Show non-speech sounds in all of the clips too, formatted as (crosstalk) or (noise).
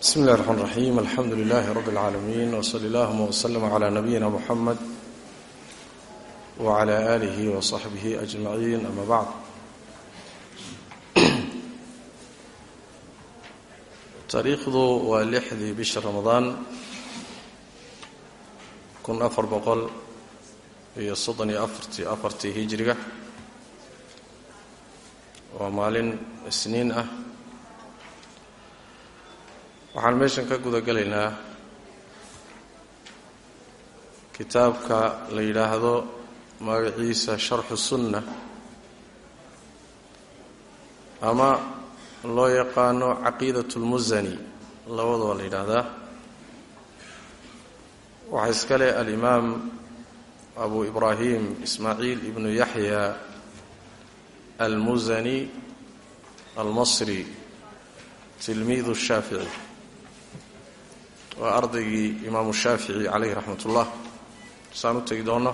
bsmi اllahi الرحman الرaxيim alxamdu لilh rb العaalamiin wslى اllahma وslm عlى nabiyina mxamed وعlى آlih وصaxbih أجmaعin ama bعd taariikhdu waa lixdii bisha ramadaan kun afar boqol iyo soddon iyo afartii afartii hijriga waa maalin isniin ah waxaan meeshan ka guda gelaynaa kitaabka la yidhaahdo magaciisa sharxu sunna. Ama loo yaqaano caqiidat اlmusani labadaba la yidhaahdaa. Waxaa iska leh alimaam abu ibraahim ismaaciil ibnu yaxya almusani almasri tilmiidu shaafici waa ardaygii imaamu shaafici calayhi raxmat ullah saan u tegi doono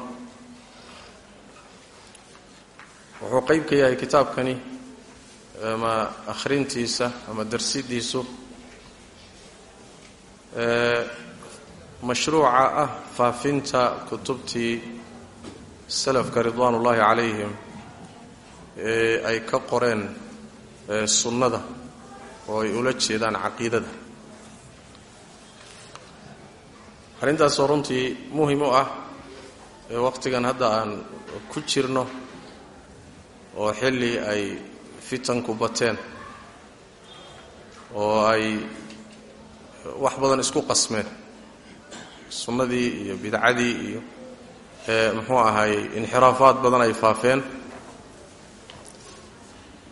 wuxuu qeyb ka yahay kitaabkani ama akhrintiisa ama darsidiisu. Mashruuca ah faafinta kutubtii salafka ridwaan ullaahi calayhim ee ay ka qoreen sunnada oo ay ula jeedaan caqiidada arrintaasoo runtii muhiim u ah wakhtigan hadda aan ku jirno oo xilli ay fitanku bateen oo ay wax badan isku qasmeen sunnadii iyo bidcadii iyo muxuu ahaay inxiraafaad badan ay faafeen.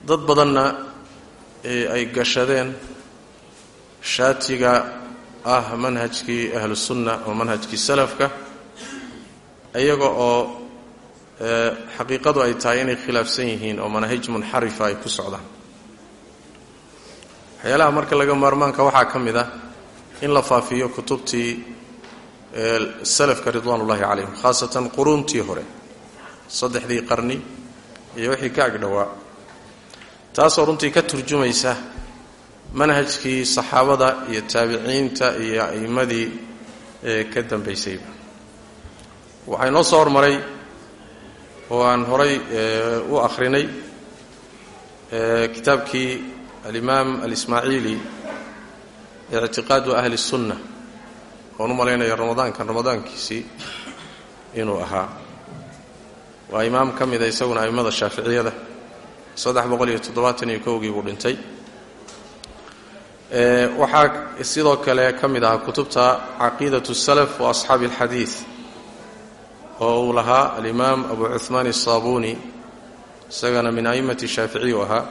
Dad badanna ay gashadeen shaatiga ah manhajkii ahlusunna oo manhajkii salafka iyaga oo xaqiiqadu ay tahay inay khilaafsan yihiin oo manahij munxarifa ay ku socdaan. Waxyaalaha marka laga maarmaanka waxaa ka mid ah in la faafiyo kutubtii salafka ridwaan ullahi calayhim khaasatan quruuntii hore saddexdii qarni iyo wixii ka agdhowaa. Taasoo runtii ka turjumaysa manhajkii saxaabada iyo taabiciinta iyo a'immadii ee ka dambaysayba waxaa inoo soo hormaray oo aan horay u akhrinay kitaabkii alimaam alismaaciili ictiqaadu ahli الsunna oon u malaynaya ramadaankan ramadaankiisii inuu ahaa. Waa imaam ka mida isaguna a'immada shaaficiyada saddex boqol iyo toddobaatan iyo kowgii buu dhintay waxaa sidoo kale ka mid ahaa kutubta caqiidaة الsalaf wa asxaabi اlxadiiث oo uu lahaa alimaam abu cuhmaan الsaabuni isagana min a'immati shaaficiy u ahaa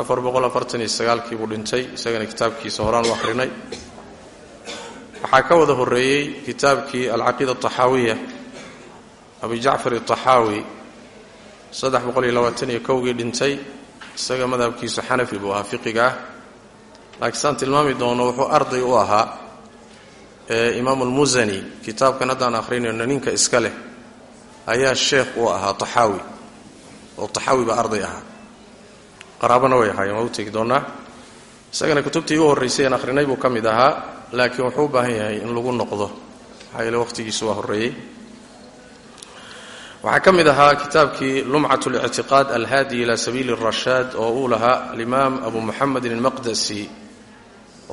afar boqol afartan iyo sagaalkii buu dhintay isagana kitaabkiisa horaan u akhrinay waxaa ka wada horeeyey kitaabkii alcaqiida الطaxaawiya abu jacfar الطaxaawi saddex boqol iyo labaatan iyo kowgii dhintay isaga madhabkiisu xanafi buu ahaa fiqiga ah laakiin saan tilmaami doono wuxuu arday u ahaa imaam اlmusani kitaabkan haddaan akhrinayno ninka iska leh ayaa sheekh u ahaa طaxaawi oo طaxaawi baa arday ahaa qaraabana way ahaayeen waa u tegi doonaa isagana kutubtii ugu horraysay aan akhrinay buu ka mid ahaa laakiin wuxuu u baahan yahay in lagu noqdo maxaa yeele waqhtigiisu waa horreeyey waxaa ka mid ahaa kitaabkii lumcat اlictiqaad alhaadi ila sabiili الrashaad oo uu lahaa alimaam abu muxamedin almaqdasi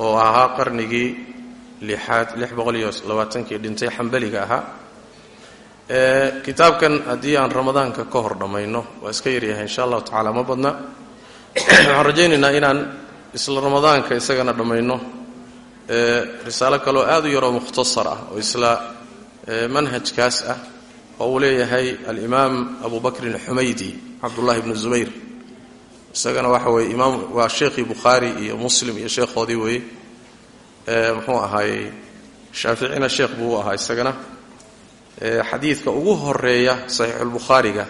oo ahaa qarnigii labaatankii dhintay xambaliga ahaa. Kitaabkan haddii aan ramadaanka ka hor dhammayno waa iska yaryahay insha allahu tacala ma badna. Waxaan rajaynaynaa inaan isla ramadaanka isagana dhammayno risaalo kaloo aad u yaroo mukhtasar ah oo isla manhajkaas ah oo uu leeyahay alimaam abu bakrin xumaydi cabdullahi bnu zubayr isagana waxa weye imaam waa sheekhii bukhaari iyo muslim iyo sheekhoodii weeye muxuu ahaayey shaaficina sheekh buu ahaa isagana. Xadiidka ugu horreeya saxiixulbukhaariga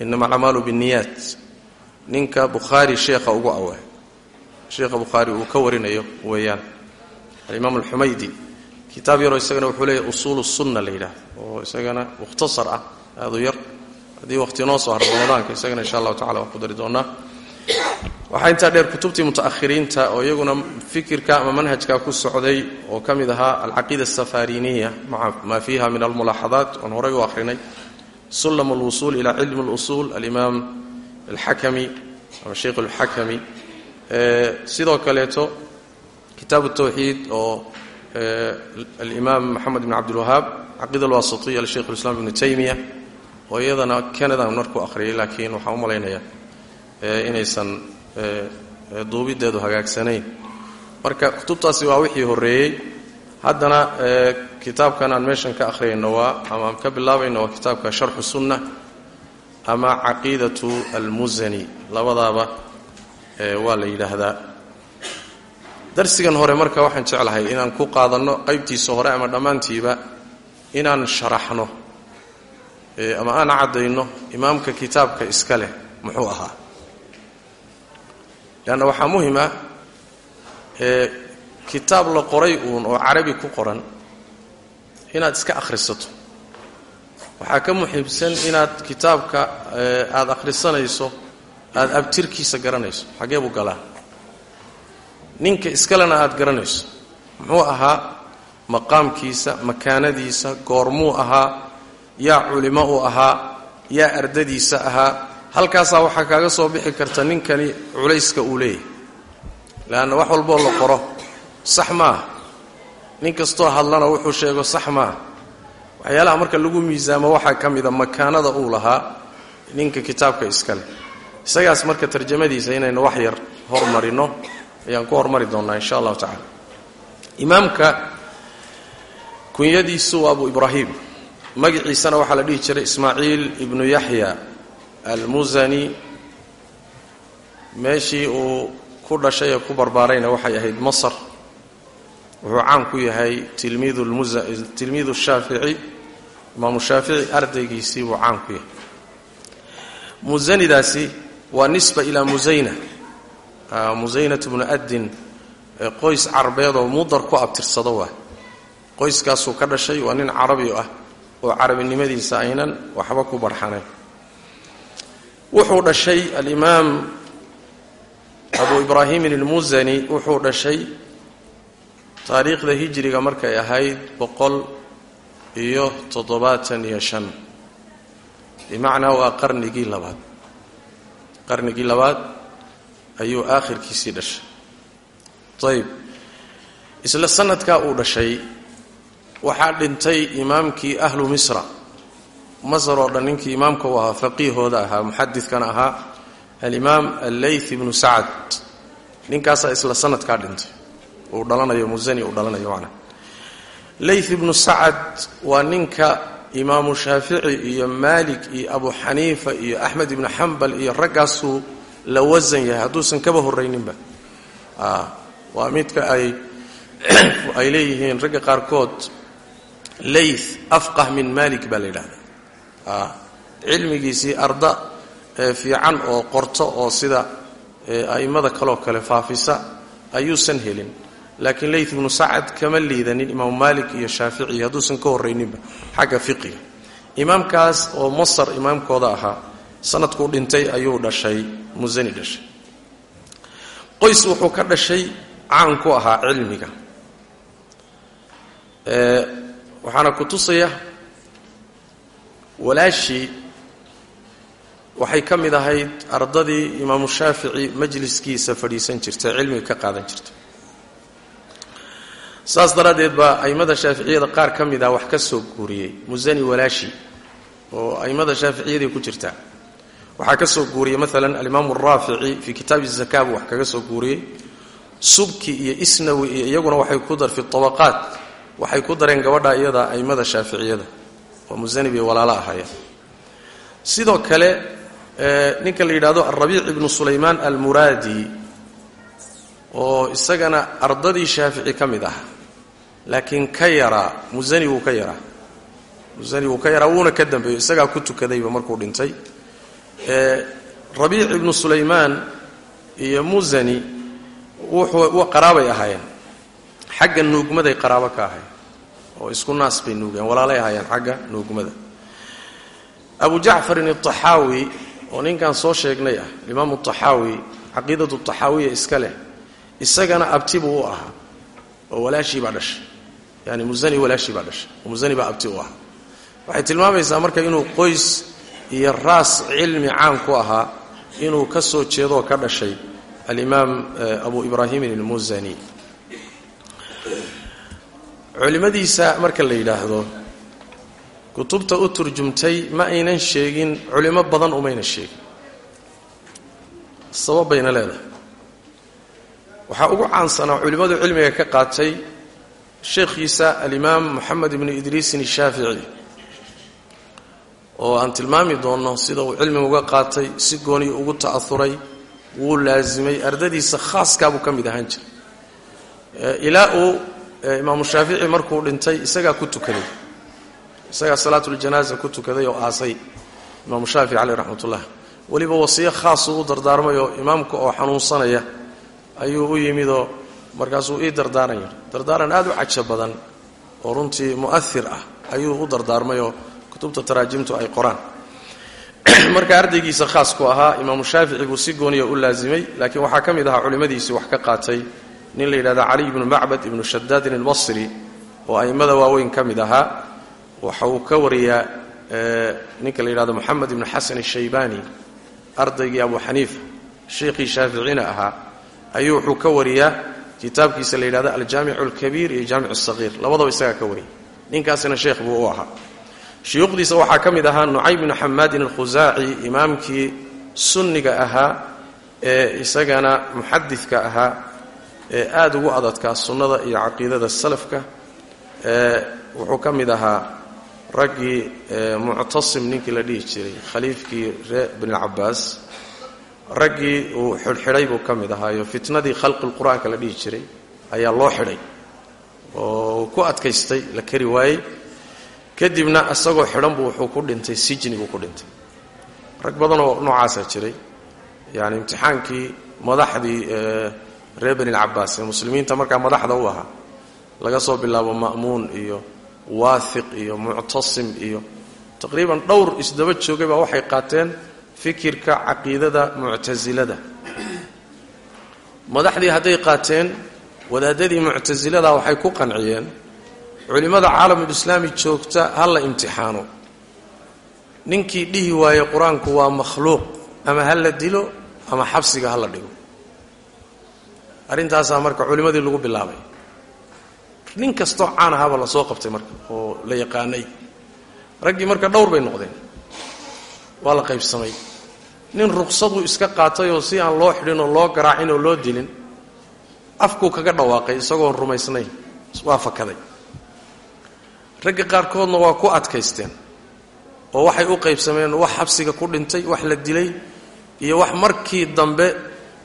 inama alacmaalu binniyaat ninka bukhaari sheekha ugu awe sheekha bukhaari uu ka warinayo weeyaan. Alimaam alxumaydi kitaab yaroo isagana wuxuu leeyahy usuulu sunna la yidhaahdo oo isagana mukhtasar ah aad u yar haddii waqti noo soo haro ramadaanka isagana insha allahu tacala waan ku dari doonaa waxaa intaa dheer kutubtii muta'ahiriinta oo iyaguna fikirka ama manhajka ku socday oo ka mid ahaa alcaqiida asafariniya maa fiiha min almulaaxadaat oon horay u akhrinay sulam alwusuul ila cilmi اlusuul alimaam alxakami ama sheikh alxakami. Sidoo kaleeto kitaab tawxiid oo alimaam maxamed ibn cabdilwahaab caqiida alwasitiya lisheikh lislam ibnu taymiya oo iyadana canada markuu akhriyay laakiin waxaan u malaynayaa inaysan duubideedu hagaagsanayn. Marka kutubtaasi waa wixii horreeyey. Haddana kitaabkan aan meeshan ka akhriyayno waa ama aan ka bilaabayno waa kitaabka sharxu sunna ama caqiidatu almusani labadaaba waa la yidhaahdaa. Darsigan hore marka waxaan jeclahay inaan ku qaadanno qaybtiisa hore ama dhammaantiiba inaan sharaxno ama aan caddayno imaamka kitaabka iska leh muxuu ahaa. Leanna waxaa muhima kitaab la qoray uun oo carabi ku qoran inaad iska akhrisato. Waxaa ka muhiimsan inaad kitaabka aada akhrisanayso aada abtirkiisa garanayso. Xagee buu galaa? Ninka iskalena aada garanayso. Muxuu ahaa maqaamkiisa makaanadiisa goormuu ahaa yaa culimo u ahaa yaa ardadiisa ahaa. Halkaasaa waxaa kaaga soo bixi karta ninkani culayska uu leeyahay. Leanna wax walboo la qoro. Sax maaha. Nin kastoo hadlana wuxuu sheego sax maaha. Waxyaalaha marka lagu miisaamo waxaa ka mida makaanada uu lahaa ninka kitaabka iskale isagaas marka tarjamadiisa inaynu wax yar hormarino ayaan ku hormari doonnaa insha allahu tacala imaamka kunyadiisu waa abu ibraahim magaciisana waxaa la dhihi jiray ismaaciil ibnu yaxya almusani meeshii uu ku dhashay ee ku barbaarayna waxay ahayd masar. Wuxuu caan ku yahay tilmiidu shaafici. Imaamu shaafici ardaygiisii buu caan ku yahay. Musanidaasi waa nisba ilaa musayna musaynat bnu adin qoys carbeed oo mudar ku abtirsado waa. Qoyskaasuu ka dhashay waa nin carabi ah oo carabinimadiisa aynan waxba ku barxanayn. Wuxuu dhashay alimaam abu ibraahimin almusani wuxuu dhashay taariikhda hijriga markay ahayd boqol iyo toddobaatan iyo shan. Bimacnaa waa qarnigii labaad. Qarnigii labaad ayuu aakhirkiisii dhashay. Ayib isla sanadkaa uu dhashay waxaa dhintay imaamkii ahlu misra. Masar oo dhan ninkii imaamka u ahaa faqiihooda ahaa muxadidkana ahaa alimaam alleyth ibnu sacad. Ninkaasaa isla sanadkaa dhintay. Uu dhalanayo musani uu dhalanayo macnaa leyth ibnu sacad waa ninka imaamu shaafici iyo maalik iyo abu xaniifa iyo axmed ibnu xambal iyo raggaasuu la wasan yahay. Hadduusan kaba horrayninba. Waa midka ay (coughs) ay leeyihiin ragga qaarkood leyth afqah min malik baa la yidhahdaa cilmigiisii arda fiican oo qorto oo sida a'immada kaloo kale faafisa ayuusan helin laakiin leyth ibnu sacad kama liidanin imaamu maalik iyo shaafici hadduusan ka horrayninba xagga fiqiga imaamkaas oo masar imaamkooda ahaa sanadkuu dhintay ayuu dhashay musani dhashay qoys wuxuu ka dhashay caan ku ahaa cilmiga waxaana ku tusaya walaashii waxay ka mid ahayd ardadii imaamu shaafici majliskiisa fadhiisan jirtay cilmiga ka qaadan jirta saas daraaddeed baa a'immada shaaficiyada qaar ka mid ah wax ka soo guuriyey musani walaashi oo a'immada shaaficiyadii ku jirtaa waxaa ka soo guuriyey maalan alimaamu araafici fii kitaabi zaka buu wax kaga soo guuriyey. Subki iyo isnawi iyo iyaguna waxay ku dar fi waxay ku dareen gabadha iyada a'immada shaaficiyada. Oo musani bay walaalo ahaayeen. Sidoo kale ninka la yidhahdo alrabiic ibnu sulaymaan almuraadi oo isagana ardadii shaafici ka mid ah laakiin ka yaraa musani wuu ka yaraa musani wuu ka yaraa wuuna ka dambeeyo isagaa ku tukadayba markuu dhintay. Rabiic ibnu sulaymaan iyo musani wuxuu qaraabay ahaayeen xagga nuugmaday qaraabo ka ahayen oo isku naas bay nuugeen walaalay ahaayeen xagga nuugmada. Abu jacfarin aaxaawi oo ninkan soo sheegnay ah imaamu axaawi caqiidatu taxaawiya iska leh isagana abti buu u ahaa oo walaashii baa dhashay. Yani musani walaashii baa dhashay musani baa abti u ahaa. Waxay tilmaamaysaa marka inuu qoys iyo raas cilmi caan ku ahaa inuu ka soo jeedoo ka dhashay alimaam abu ibraahimin almusani culimmadiisa marka la yidhaahdo kutubta u turjumtay ma aynan sheegin culimo badan umayna sheegin. Sabab bayna leedahay. Waxaa ugu caansanaa culimmadu cilmiga ka qaatay sheekhiisa alimaam moxamed ibnu idriisin ashaafici oo aan tilmaami doonno sida uu cilmiga uga qaatay si gooni ugu ta'auray wuu laasimay ardadiisa khaaskaabuu ka mid ahaan jiray. Ilaa uu imaamu shaafici markuu dhintay isagaa ku tukaday. Isagaa salaatuljanaaza ku tukaday oo aasay. Imaamu shaafici caleyh raxmatullah. Weliba wasiyo khaasuu u dardaarmayoo imaamka oo xanuunsanaya ayuu u yimidoo markaasuu ii dardaaran dardaaran aad u cajo badan oo runtii mu'ahir ah ayuu u dardaarmayoo kutubta taraajimtu ay qoraan. (clears throat) Marka ardaygiisa khaas ku ahaa imaamu shaafici buu si gooniya u laasimay laakiin waxaa ka mid ahaa culimmadiisii wax ka qaatay nin la yidhahda caliy ibnu macbad ibnu shadaadin albasri oo a'immada waaweyn ka mid ahaa waxa uu ka wariyaa ninka la yidhahdo moxamed ibnu xasan ashaybaani ardaygii abu xaniifa sheikhii shaaficina ahaa ayuu wuxuu ka wariyaa kitaabkiisa la yidhahdo aljaamicu alkabiir iyo jaamic asagiir labadaba isagaa ka wariyay ninkaasina sheekh buu u ahaa. Shuyuukhdiisa waxaa ka mid ahaa nucaym bnu xamaadin alkhusaaci imaamkii sunniga ahaa ee isagana muxadidka ahaa ee aada ugu adadkaa sunnada iyo caqiidada salafka wuxuu ka mid ahaa raggii muctasim ninkii la dhihi jiray khaliifkii ree bnilcabaas raggii uu xidhxidhay buu ka mid ahaayo. Fitnadii khalqi lqur-aanka la dhihi jiray ayaa loo xidhay oo ku adkaystay la kari waayey. Kadibna isagoo xidhan buu wuxuu ku dhintay sijni buu ku dhintay. Rag badanoo noocaasaa jiray. Yani imtixaankii madaxdii reer benilcabaas ee muslimiinta markaa madaxda u ahaa laga soo bilaabo ma'muun iyo waahiq iyo muctasim iyo taqriiban dhowr isdaba joogay baa waxay qaateen fikirka caqiidada muctasilada madaxdii hadday qaateen wadaadadii muctasilada waxay ku qanciyeen culimmada caalamulislaami joogta ha la imtixaano. Ninkii dhihi waaye qur'aanku waa makhluuq ama ha la dilo ama xabsiga ha la dhigo arrintaasaa marka culimmadii lagu bilaabay. Nin kastoo caan ahaaba la soo qabtay marka oo la yaqaanay. Raggii marka dhowr bay noqdeen. Waa la qaybsamay. Nin ruqsaduu iska qaatayoo si aan loo xidhin oo loo garaacin oo loo dilin afkuu kaga dhawaaqay isagoon rumaysnayn. Waa fakaday ragga qaarkoodna waa ku adkaysteen oo waxay u qaybsameen wax xabsiga ku dhintay wax la dilay iyo wax markii dambe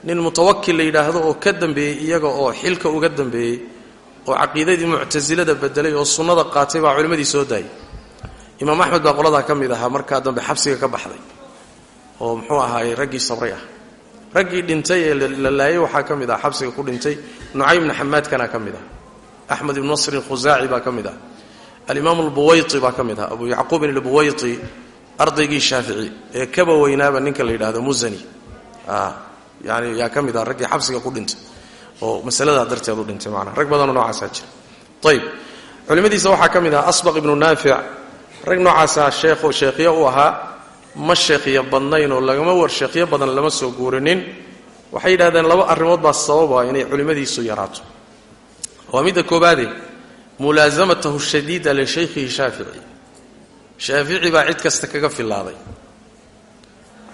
nin mutawakil la yidhaahdo oo ka dambeeyey iyaga oo xilka uga dambeeyey oo caqiidadii muctasilada bedelay oo sunnada qaatay baa culimmadii soo daayay imaam axmed baa qoladaa ka mid ahaa markaa dambe xabsiga ka baxday oo muxuu ahaayey raggii sabray ah. Raggii dhintay ee la laayay waxaa ka mid ah xabsiga ku dhintay nucaym xamaadkana ka mid ah axmed ibnu nasrin khusaaci baa ka mid ah alimaam albuwayti baa ka mid ah abu yacquubin albuwayti ardaygii shaafici ee kaba weynaaba ninka la yidhahdo musani yani yaa ka mid ah raggii xabsiga ku dhintay oo masaladaa darteed u dhintay maanaa rag badanoo noocaasaa jira. Ayib culimmadiisa waxaa ka mid ah asbaq ibnu naafic rag noocaasaa sheekho sheekhyo u ahaa ma sheekhyo badnayn oo lagama war sheekhyo badan lama soo guurinin. Waxay yidhahdeen laba arrimood baa sababa inay culimmadiisu yaraato. Waa midda koobaade mulaasamatahu shadiida lishaykhihi shaafici shaafici baa cid kasta kaga filaaday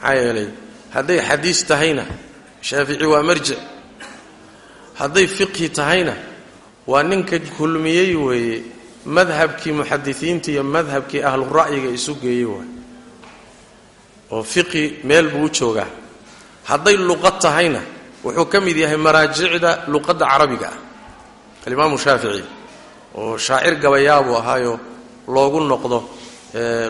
maxaa yeelay hadday xadiis tahayna shaafici waa marjic hadday fiqhi tahayna waa ninka kulmiyey weeye madhabkii muxadisiinta iyo madhabkii ahlu ra'yiga isu geeyey waay. Oo fiqhi meel buu u joogaa. Hadday luqad tahayna wuxuu ka mid yahay maraajicda luqadda carabiga ah. Alimaamu shaafici oo shaacir gabayaabuu ahaayoo loogu noqdo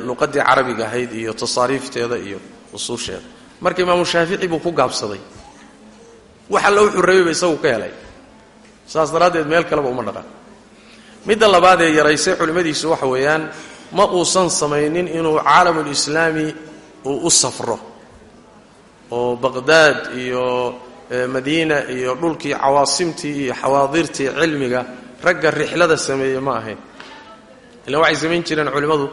luqaddii carabiga ahayd iyo tasaariifteeda iyo usuusheeda. Marka imaamu shaafici buu ku gaabsaday wax alla wuxuu rabayba isagu ka helay. Saas daraaddeed meel kaleba uma dhaqan. Midda labaad ee yaraysay culimmadiisu waxa weeyaan ma uusan samaynin inuu caalamulislaami uu u safro. Oo baqhdaad iyo madiina iyo dhulkii cawaasimtii iyo xawaadirtii cilmiga ragga rixlada sameeyey ma ahayn. Ilaan waxay samayn jireen culimmadu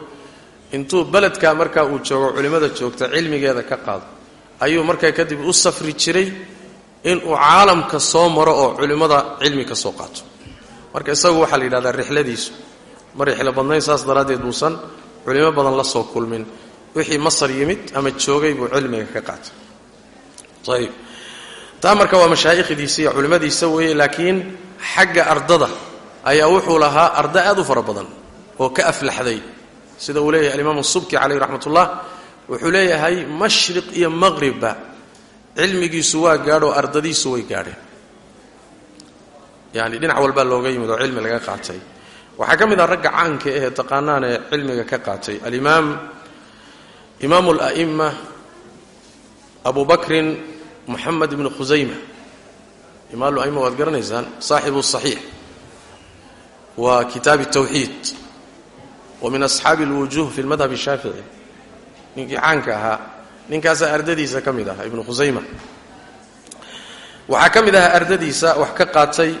intuu beledkaa markaa uu joogo culimmada joogta cilmigeeda ka qaado. Ayuu markaa kadib u safri jiray inuu caalamka soo maro oo culimmada cilmi ka soo qaato. Marka isagu waxaa la yidhahdaa rixladiisu. Ma rixlo badnayn saas daraaddeed buusan culimo badan la soo kulmin. Wixii masar yimid ama joogay buu cilmiga ka qaatay. Ayib. Taa marka waa mashaa'ikhdiisa iyo culimmadiisa weeye laakiin xagga ardada ayaa wuxuu lahaa arda aad u fara badan oo ka aflaxday. Sida uu leeyahay alimaam subki caleyh raxmatullah wuxuu leeyahay mashriq iyo maqribba cilmigiisu waa gaadhoo ardadiisu way gaadheen. Yani dhinac walbaa looga yimid oo cilmi laga qaatay. Waxaa ka mid ah ragga caanka ahee taqaanaan ee cilmiga ka qaatay. Alimaam imaamu ala'ima abu bakrin moxamed ibnu khusayma imaam aima waad garanaysaan saaxibu saxiix. Wa kitaabi tawxiid. Wa min asxaabi alwujuh fi lmadhab shaafici ninkii caanka ahaa ninkaasaa ardadiisa ka mid ahaa ibnu khusayma waxaa ka mid ahaa ardadiisa wax ka qaatay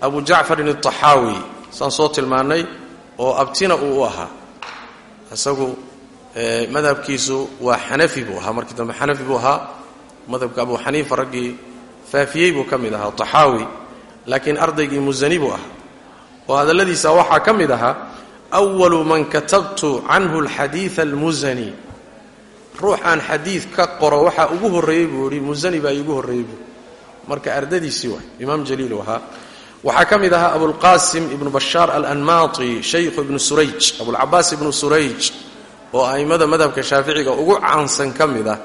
abu jacfarin alطaxaawi saan soo tilmaannay oo abtina uu u ahaa. Isagu madhabkiisu waa xanafi buu ahaa. Markii dambe xanafi buu ahaa madhabka abu xaniifa raggii faafiyey buu ka mid ahaa taxaawi. Laakiin ardaygii musani buu ahaa. Oo hadalladiisa waxaa ka mid ahaa أwalu man katabtu canhu alxadiida almusani ruux aan xadiid ka qoro waxaa ugu horreeyey buu yihi musani baa iigu horreeyey buu. Marka ardadiisii waay imaam jaliilu ahaa waxaa ka mid ahaa abulqasim ibnu bashaar alanmaati shaykhu ibnu surayj abulcabaas ibnu surayj oo a'immada madhabka shaaficiga ugu caansan ka mid ah.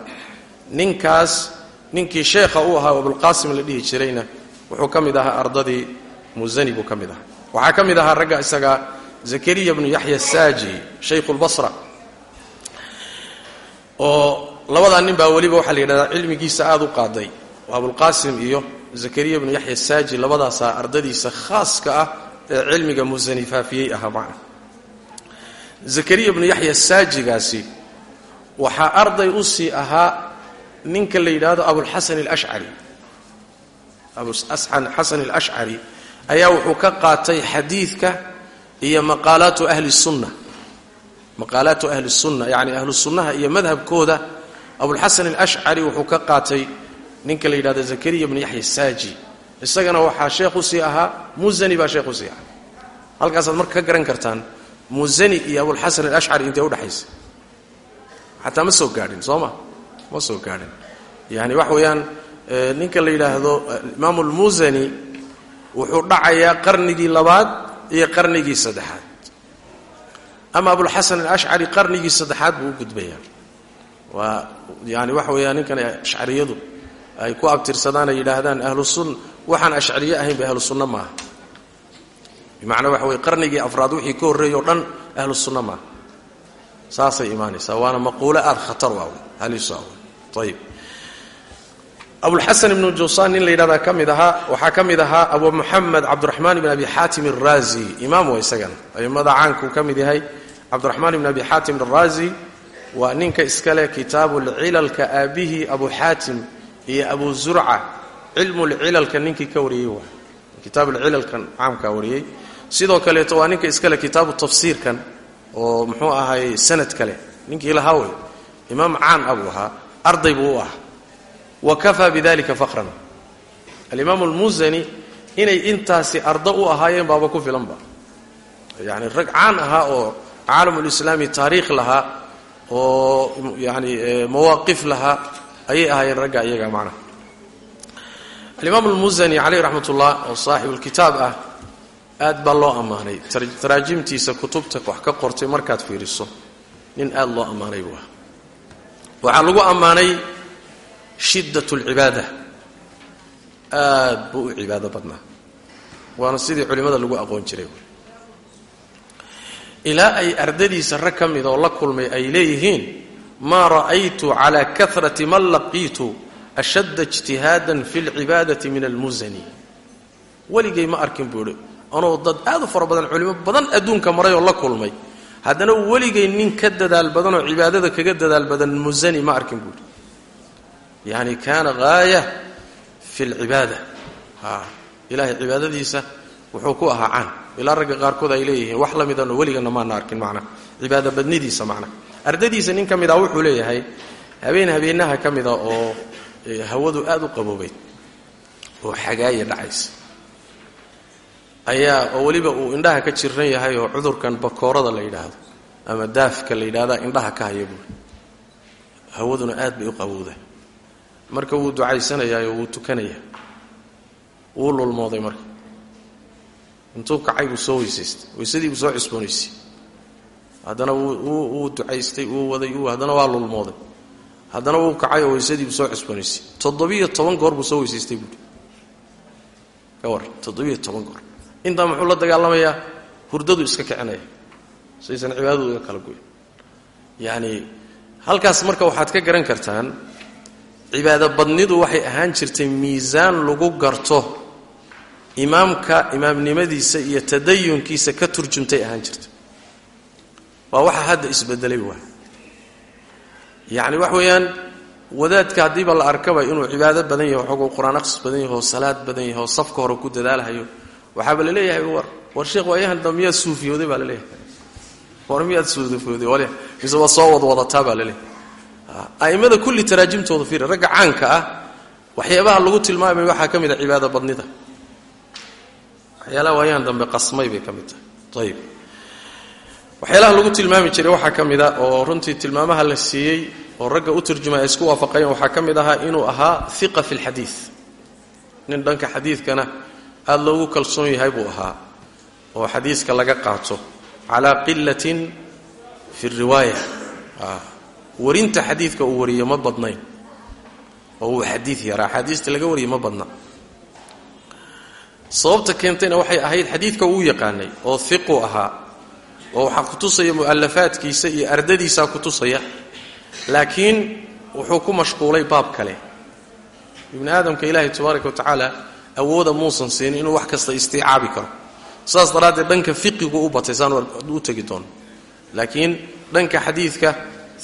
Ninkaas ninkii sheekha u ahaa abulqaasim la dhihi jirayna wuxuu ka mid ahaa ardadii musani buu ka mid ahaa. Waxaa ka mid ahaa ragga isaga zakariya bnu yaxya saaji shaykhu lbasra oo labadaa nin baa weliba waxaa la yidhahdaa cilmigiisa aada u qaaday. Oo abulqaasim iyo zakariya bnu yaxya saaji labadaasaa ardadiisa khaaska ah ee cilmiga musani faafiyey ahaa macna. Zakariya bnu yaxya saajigaasi waxaa arday u sii ahaa ninka la yidhaahdo abulxasan alashcari abuxasan alashcari ayaa wuxuu ka qaatay xadiidka iyo maqaalaatu ahli sunna maqaalaatu ahli sunna yacni ahlu sunnaha iyo madhabkooda abulxasan alashcari wuxuu ka qaatay ninka la yidhahdo zakariya bnu yaxya saaji isagana waxaa sheekh u sii ahaa musani baa sheekh u sii ahaa. Halkaasaad marka ka garan kartaan musani iyo abulxasan alashcari intay udhexaysa xataa ma soo gaadhin soo ma? Ma soo gaadhin. Yani wax weeyaan ninka la yidhaahdo imaamu lmusani wuxuu dhacayaa qarnigii labaad iyo qarnigii saddexaad ama abulxasan alashcari qarnigii saddexaad buu u gudbayaa. Waa yani waxa weeyaan ninkan ashcariyadu ay ku abtirsadaan ay yidhaahdaan ahlu sunna waxaan ashcariye ahayn ba ahlu sunna maaha. Bimacnaa waxa weye qarnigii afraad wixii ka horreeyey o dhan ahlu maaha. Saasay imaanaysaa waana maquulo aada khatar u ah halisu abulxasan ibnu jawsaan nin la yidhahdaa ka mid ahaa waxaa ka mid ahaa abu muxamed cabdiraxmaan ibn abi xaatim araazi imaam wa isagana aimada caankuu ka mid yahay. Cabdiraxmaan ibn abi xaatim araazi waa ninka iskale kitaabulcilalka aabihii abu xaatim iyo abu zurca. Cilmulcilalka ninkii ka wariyey waa. Kitaabulcilalkan caamkaa wariyey. Sidoo kaleeto waa ninka iskale kitaabu tafsiirkan oo muxuu ahay sanad kale. Ninkii lahaa wey imaam caan abuu ahaa. Arday buu u ahaa wa kafaa bidalika faqran alimaamu almusani inay intaasi ardo u ahaayeen baaba ku filanba yani rag caan ahaa oo caalamulislaami taariikh lahaa oo yani mawaaqif lahaa ayay ahaayeen ragga iyaga macnaha alimaamu almusani caleyh raxmat ullah oo saaxibulkitaab ah aad baa loo ammaanay taraajimtiisa kutubta wax ka qortay markaad fiiriso nin aad loo ammaanay buu ah waxaa lagu ammaanay shiddat alcibaada aad buu u cibaado badnaa. Waana sidii culimmada lagu aqoon jiray. Ilaa ay ardadiisa rag ka mid oo la kulmay ay leeyihiin maa ra'aytu cala karati man laqiitu ashadda ijtihaadan fi lcibaadati min almusani weligay ma arkin buu ihi anoo dad aad u fara badan culimo badan adduunka maray oo la kulmay. Haddana weligay nin ka dadaal badan oo cibaadada kaga dadaal badan musani ma arkin buuhi yani kaana haaya fi lcibaada ilahay cibaadadiisa wuxuu ku ahaa caan ilaa ragga qaarkood ay leeyihiin wax la midano weligana maana arkin macna cibaada badnidiisa macna ardadiisa nin ka mid ah wuxuu leeyahay habeen habeenaha ka mida oo hawadu aad u qaboobayd oo xagaaya ayaa oo uu indhaha ka jiran yahay oo cudurkan bakoorada la yidhaahdo ama daafka la yidhahdaa indhaha ka haya hawaduna aad bay u qabowdahay marka wuu ducaysanayaayo wuu tukanayaa. Wuu lulmooday marka. Intuu kacay buu soo weysaystay. Weysadii buu soo cusboonaysay haddana wuu ducaystay wuu waday haddana waa lulmooday. Haddana wuu kacay oo weysadii buu soo cusboonaysay toddobiyo toban goor buu soo weysaystay buuri ka war toddobiyo toban goor. Intaa muxuu la dagaalamayaa? Hurdadu iska kicinaya. Saysan cibaadadu kala goyn. Yacni halkaas marka waxaad ka garan kartaan cibaado badnidu waxay ahaan jirtay miisaan lagu garto. Imaamka imaamnimadiisa iyo tadayunkiisa ka turjumtay ahaan jirtay. Waa waxa hadda isbedelay waa yacni wax weeyaan wadaadka haddiiba la arkaba inuu cibaado badan yaho xoguu qur'aan aqhris badan yaho salaad badan yaho safka hore ku dadaalhayo waxaaba la leeyahay war. War sheekh waayahan da miyaad suufiyooday baa la leeyahay. War miyaad suufiyooday mise waa soo wadwadataa baa la a'immada kulli taraajimtooda fiir ragga caanka ah waxyaabaha lagu tilmaamay waxaa ka mid a cibaado badnida. Waxyaalaha waayahan dambe qasmay bay ka mid tahay. Ayib waxyaalaha lagu tilmaami jiray waxaa ka mid a oo runtii tilmaamaha la siiyey oo ragga u turjumay ay isku waafaqayeen waxaa ka mid ahaa inuu ahaa hiqa fi lxadiid nin dhanka xadiidkana aada loogu kalsoon yahay buu ahaa oo xadiiska laga qaato. Calaa qilatin fi riwaaya warinta xadiidka uu wariyo ma badnayn. Oo uu xadiid yaraa axaadiista laga wariyo ma badna. Sababta keentayna waxay ahayd xadiidka uu yaqaanay oo hiqu ahaa oo waxaa kutusaya mu'alafaadkiisa iyo ardadiisaa kutusaya laakiin wuxuu ku mashquulay baab kale. Ibni aadamka ilaahay tabaaraka wa tacaala awooda muusan siinin inuu wax kasta istiicaabi karo. Saas daraaddeed dhanka fiqigu u batay saan u tegi doono laakiin dhanka xadiidka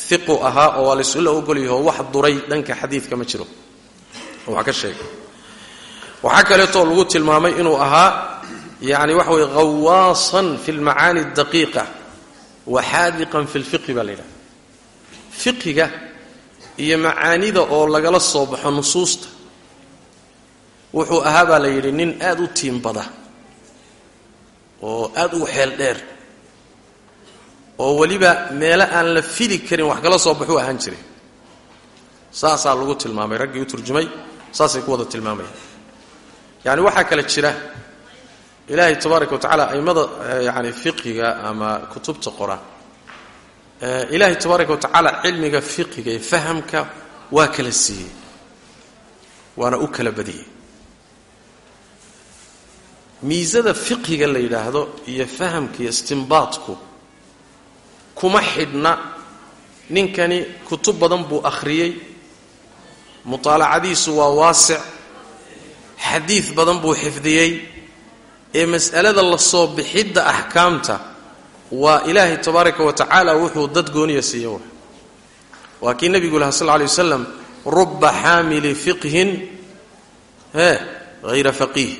hiqu ahaa oo waa laysula ogolyaho wax duray dhanka xadiidka ma jiro. Wax ka sheega waxaa kaleetoo lagu tilmaamay inuu ahaa yani waxa weye hawaasan fi lmacaani daqiiqa wa xaadiqan fi lfiqhi baa la yidhaha fiqiga iyo macaanida oo lagala soo baxo nusuusta wuxuu ahaa la yidhi nin aad u tiimbada oo aad u xeel dheer oo weliba meelo aan la fili karin wax kala soo baxuu ahaan jiray. Saasaa lagu tilmaamay raggii u turjumay saasay ku wada tilmaamayaan yani waxaa kale jira ilaahay tabaaraka wa aimada yani fiqiga ama kutubta qora ilaahay tabaaraka wa cilmiga fiqiga iyo fahamka waa kala siiyey waana u kala badiyey. Miisada fiqiga la yidhaahdo iyo fahamka iyo istimbaadku kuma xidhna. Ninkani kutub badan buu akhriyey. Mutaalacadiisu waa waasic. Xadiid badan buu xifdiyey. Ee mas'alada la soo bixidda axkaamta waa ilaahay tabaaraka wa tacaala wuxuu dad gooniya siiya wa. Waa kii nebigu laha sal lla alay wasalam ruba xaamili fiqhin e hayra faqiih.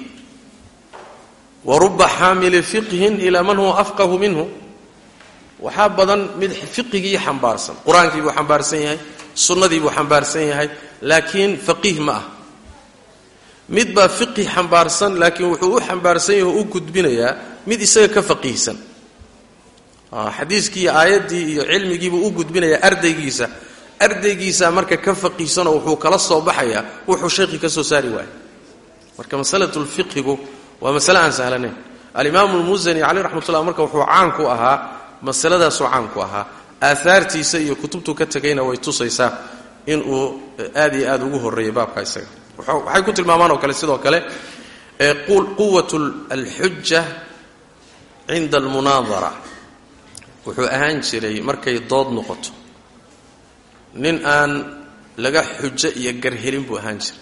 Wa ruba xaamili fiqhin ilaa man huwa afqahu minhu waxaa badan mid fiqigii xambaarsan. Qur'aankii buu xambaarsan yahay sunnadii buu xambaarsan yahay laakiin faqiih ma ah. Mid baa fiqi xambaarsan laakiin wuxuu u xambaarsan yahay u gudbinayaa mid isaga ka faqiihsan xadiiskii iyo aayaddii iyo cilmigiibuu u gudbinayaa ardaygiisa. Ardaygiisa marka ka faqiihsanoo wuxuu kala soo baxayaa wuxuu sheekhii ka soo saari waaya marka masalatulfiqigu waa masale aan sahlanayn alimaamu lmusani caleyh raxmatullah marka wuxuu caan ku ahaa masaladaasuu caan ku ahaa aahaartiisa iyo kutubtuu ka tegayna way tusaysaa inuu aad iyo aad ugu horreeyay baabka isaga. Waxay ku tilmaamaan oo kale sidoo kale quwat alxuja cinda almunaadara. Wuxuu ahaan jiray markay dood noqoto nin aan laga xujo iyo garhelin buu ahaan jiray.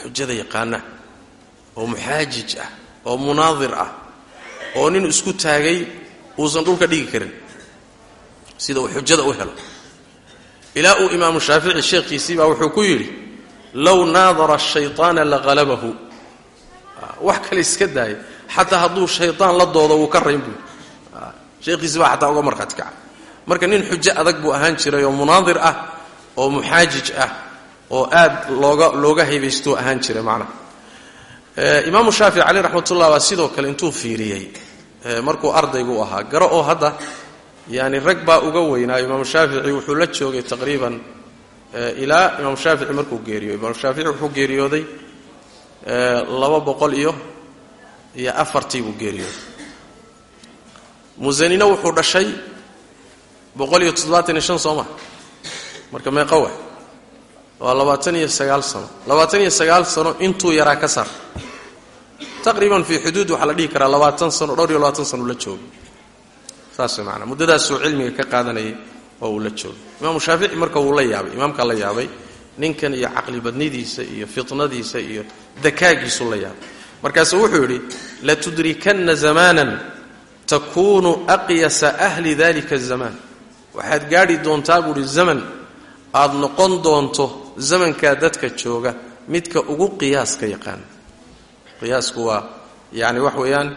Xujada yaqaana oo muxaajij ah oo munaadir ah oo nin isku taagay uusan dhulka dhigi karin. Sida uu xujada u helo. Ilaa uu imaamu shaafici sheekhiisii baa wuxuu ku yidhi low naadara ashayطaana lahalabahu wax kale iska daaya xataa hadduu shayطaan la doodo wuu ka rayn buu. Sheekhiisi baa xataa uga markhaati marka nin xujo adag buu ahaan jiray oo munaadir ah oo muxaajij ah oo aad looga looga haybaystuu ahaan jiray macnaha. Imaamu shaafici caleyh raxmatullah baa sidoo kale intuu fiiriyey markuu ardaygu ahaa garo oo hadda yani rag baa uga weynaayo imaamu shaafici wuxuu la joogay taqriiban ilaa imaamu shaafici markuu geeriyooday imaamu shaafici wuxuu geeriyooday laba boqol iyo iyo afartii buu geeriyooday. Musanina wuxuu dhashay boqol iyo toddobaatan iyo shan soo maha marka meeqa wa waa labaatan iyo sagaal sano. Labaatan iyo sagaal sano intuu yaraa ka sar taqriiban fii xuduud waxaa la dhihi karaa labaatan sano dhowr iyo labaatan sano la joogay saas maanaa muddadaasuu cilmiga ka qaadanayay oo uu la joogay imaamu shaafici marka wuu la yaabay imaamkaa la yaabay ninkan iyo caqli badnidiisa iyo fitnadiisa iyo dakaagiisuu la yaabay markaasuu wuxuu yidhi latudrikanna zamaanan takuunu aqyasa ahli dalika azamaan waxaad gaadhi doontaa buuhi zaman aad noqon doonto zamankaa dadka jooga midka ugu qiyaaska yaqaan qiyaasku waa yani wax weeyaan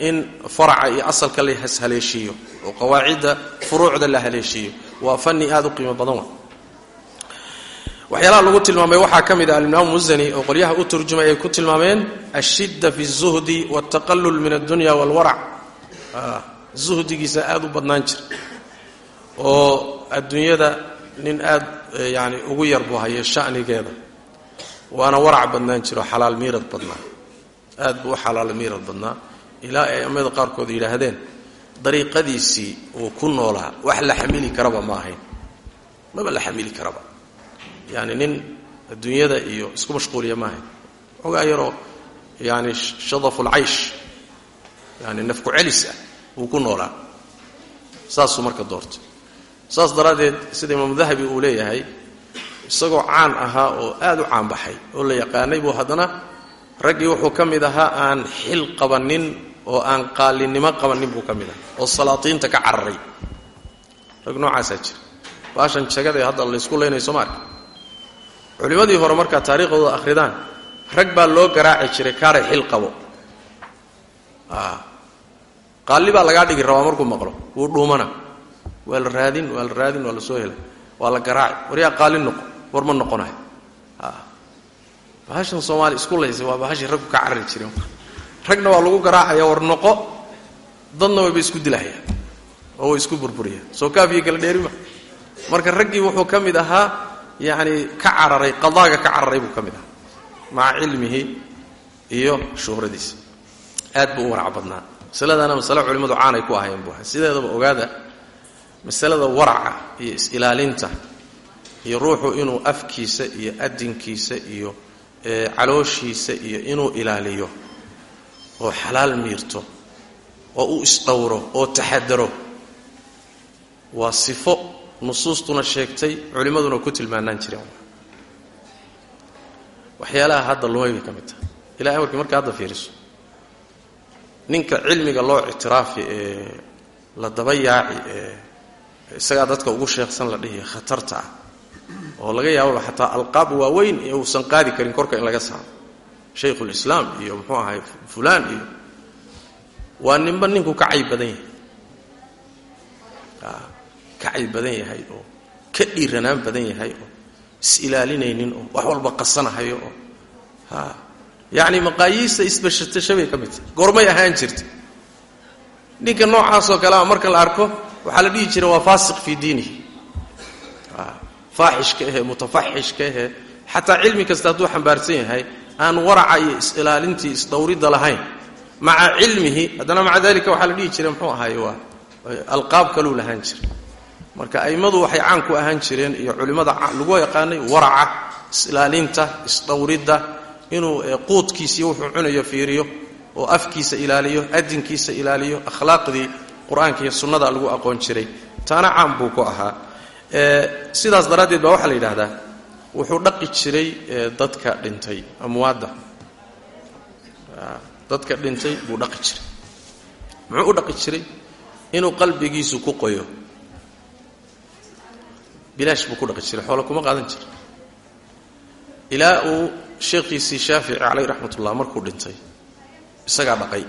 in faraca iyo asalka la haleeshiiyo oo qawaacidda furuucda la haleeshiiyo waa fani aad u qiimo badan wa waxyaalaha lagu tilmaamay waxaa ka mid ah alimaamu musani oo qolyaha u turjumay ay ku tilmaameen ashidda fi الzuhdi wاltaqalul min addunya wاlwarac zuhdigiisa aad u badnaan jira oo adduunyada nin aad yani ugu yar buu haya shanigeeda waana warac badnaan jira oo xalaal miirad badnaa aad buu u xalaal miirad badnaa. Ilaa ay ammada qaarkood yidhaahdeen dariiqadiisii uu ku noolaa. Wax la xamili karaba ma ahayn. Maba la xamili karaba. Yani nin adduunyada iyo isku mashquuliya ma ahayn. Ogaa yaroo yani shadafulcaysh yani nafku celis ah uu ku noolaa. Saasuu marka doortay. Saas daraaddeed sida imaamu dahabi uu leeyahay isagoo caan ahaa oo aad u caanbaxay oo la yaqaanay buu haddana raggii wuxuu ka mid ahaa aan xil qabanin oo aan qaalinimo qabanin buu ka mid ahaa oo salaatiinta ka cararay rag noocaasaa jira. Baashan jagada ee hadda laysku leynay soo culimmadii hore markaa taariikhdooda akhridaan rag baa loo garaaci jiray kaaray xil qabo. Qaalli baa lagaa dhigi rabaa markuu maqlo. Wuu dhuumana. Waa la raadin waa la raadin waa la soo helay. Waa la garaaci. War yaa qaali noqo war ma noqonayo bahashan soomaaliya isku laysay waa bahashii raggu ka carari jireen ragna waa lagu garaacaya war noqo dadna wayba isku dilahayaan oo way isku burburiyaan soo kaafiyo kala dheerima marka raggii wuxuu ka mid ahaa yacni ka cararay qadaaga ka cararay buu ka mid ahaa. Maca cilmihi iyo shuhradiisa aad buu u warac badnaa. Masaladana masale culimmadu caanay ku ahayen buu ahay sideedaba ogaada masalada waraca iyo is-ilaalinta iyo ruuxu inuu afkiisa iyo adinkiisa iyo calooshiisa iyo inuu ilaaliyo oo xalaal miirto oo u isdhowro oo taxadaro. Waa sifo nusuustuna sheegtay culimmaduna ku tilmaanaan jireen. Waxyaalaha hadda lumay ka mid tahay. Ilahay markii marka hadda fiiriso. Ninka cilmiga loo ictiraafi ee la daba yaaci ee isagaa dadka ugu sheeksan la dhihi khatarta ah oo laga yaababa xataa alqaab waaweyn ee uusan qaadi karin korka in laga saaro. Shaykhulislaam iyo muxuu ahay fulaan iyo waa ninba ninku ka cayb badan yahay. Ka cayb badan yahay oo ka dhiiranaan badan yahay oo is-ilaalinaynin oo wax walba qasanahayo oo ha yacni maqaayiista isbashatashabay ka mid goormay ahaan jirta ninka noocaasoo kalea marka la arko waxaa la dhihi jira waa faasiq fii diinihi faaxishka ahee mutafaxishka ahee. Xataa cilmi kasta hadduu xambaarsan yahay aan waraca iyo is-ilaalintii lahayn maca cilmihi haddana maca dalika waxaa la dhihi jira muxuu ahaay waa alqaab kaluu lahaan jira marka a'immadu waxay caan ku ahaan jireen iyo culimmada lagu yaqaanay waraca is-ilaalinta isdhowridda inuu quudkiisiiyo wuxuu cunayo fiiriyo oo afkiisa ilaaliyo adinkiisa ilaaliyo akhlaaqdii qur'aanka iyo sunnada lagu aqoon jiray. Taana caan buu ku ahaa sidaas daraaddeed baa waxaa la yidhaahdaa wuxuu dhaqi jiray dadka dhintay amwaadda dadka dhintay buu dhaqi jiray. Muxuu u dhaqi jiray? Inuu qalbigiisu ku qoyo. Bilaash buu ku dhaqi jiray xoolo kuma qaadan jira ilaa uu sheekhiisii shaafici caleyh raxmat ullah markuu dhintay isagaa dhaqay.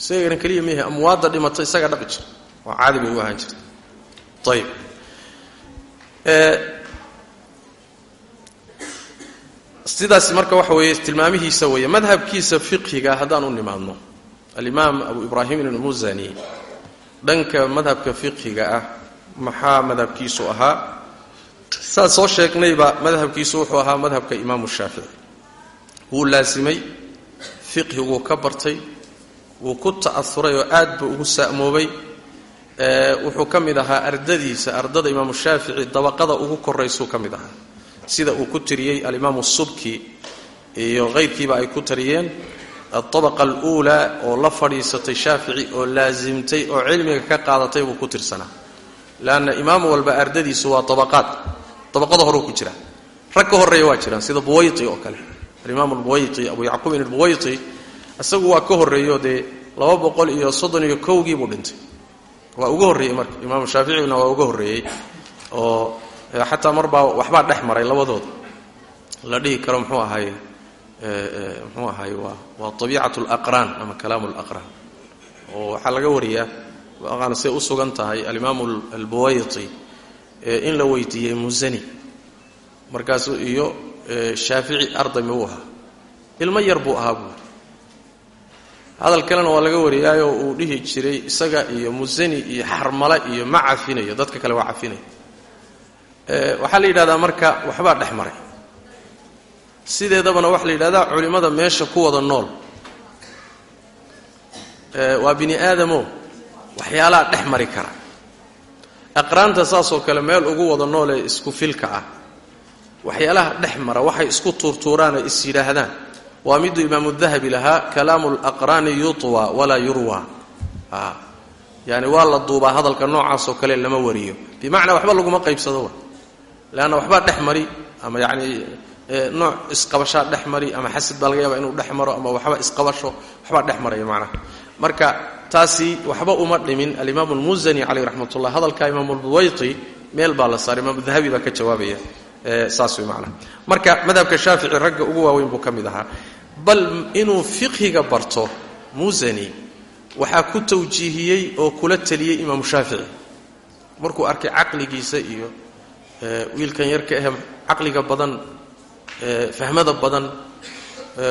Isagana keliya miyahe amwaadda dhimata isagaa dhaqi jira waa caadi bay u ahaan jirta ayib sidaas marka waxa weeye tilmaamihiisa weeye madhabkiisa fiqhiga haddaan u nimaadno. Alimaam abu ibraahim ilmusani dhanka madhabka fiqhiga ah maxaa madhabkiisu ahaa? Saad soo sheegnayba madhabkiisu wuxuu ahaa madhabka imaamu shaafici wuu laasimay fiqhiguu ka bartay wuu ku ta'auray oo aad buu ugu sa'moobay wuxuu ka mid ahaa ardadiisa ardada imaamu shaafici dabaqada ugu koraysuu ka mid ahaa. Sida uu ku tiriyey alimaamu subki iyo kayrkiiba ay ku tariyeen altabaqa aluulaa oo la fadhiisatay shaafici oo laasimtay oo cilmiga ka qaadatay buu ku tirsanaa leanna imaam walba ardadiisu waa abaqaad abaqada horuu ku jira. Rag ka horreeya waa jiraan sida buwayti oo kale. Alimaam albuwayti abu yacquubin albuwayti isagu waa ka horreeyo dee laba boqol iyo soddon iyo kowgii buu dhintay waa uga horreeyey marka imaamu shaaficina waa uga horreeyey oo xataa marbaa waxbaa dhex maray labadooda la dhihi karo mxuu ahaay mxuu ahaay waa waa abiicat alaqraan ama kalaamu alaqraan oo waxaa laga wariyaa aqaana siday u sugan tahay alimaamu albuwayti in la weydiiyey musani markaasuu iyo shaafici ardami u ahaa? Ilmo yar buu ahaa buuri hadal kalena waa laga wariyaayo uu dhihi jiray isaga iyo musani iyo xarmale iyo ma cafinayo dadka kale waa cafinayo waxaa la yidhahdaa marka waxbaa dhex maray. Sideedabana waxaa la yidhahdaa culimmada meesha ku wada nool. Waa bini aadamo waxyaalaha dhex mari kara. Aqraanta saasoo kale meel ugu wada noolee isku filka ah. Waxyaalaha dhex mara waxay isku tuurtuuraan oo is yidhaahdaan waa miduu imaamu dahabi lahaa kalaamu laqraani yutwa walaa yurwa. Yani waa la duubaa hadalka noocaasoo kale lama wariyo. Bimacnaa waxba laguma qaybsado leanna waxbaa dhex mari ama yani nooc isqabashaa dhex mari ama xasad baa laga yaaba inuu dhex maro ama waxba isqabasho waxbaa dhex maraya macnaha marka taasi waxba uma dhimin. Alimaam almusani caleyh raxmat ullah hadalka imaam albuwayti meel baa la saaray imaam dahabi baa ka jawaabaya saas way macnaha marka madhabka shaafici ragga ugu waaweyn buu ka mid ahaa bal inuu fiqhiga barto musani waxaa ku tawjiihiyey oo kula taliyey imaamu shaafici. Markuu arkay caqligiisa iyo wiilkan yarka ahe caqliga badan fahmada badan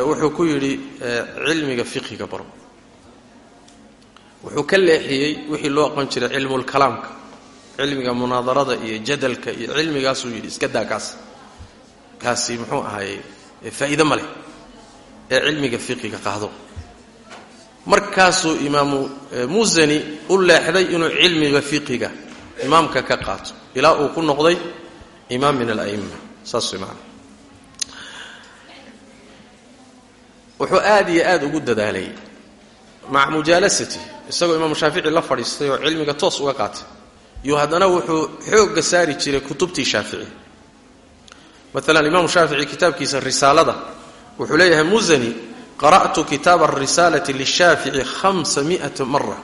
wuxuu ku yidhi cilmiga fiqhiga baro. Wuxuu ka leexiyey wixii loo aqoon jiray cilmulkalaamka cilmiga munaadarada iyo jadalka iyo cilmigaasuu yidhi iska daa kaas kaasi muxuu ahaay faa'iide ma leh ee cilmiga fiqiga qaado. Markaasuu imaamu musani u leexday inuu cilmiga fiqiga imaamka ka qaato ilaa uu ku noqday imaam min ala'imma. Saas maana wuxuu aad iyo aad ugu dadaalay maca mujaalasati isagoo imaamu shaafici la fadhiistay oo cilmiga toos uga qaatay. Iyo haddana wuxuu xoogga saari jiray kutubtii shaafici. Maalan imaamu shaafici kitaabkiisa risaalada wuxuu leeyahay musani qara'tu kitaaba arisaalati lishaafici hamsa miata mara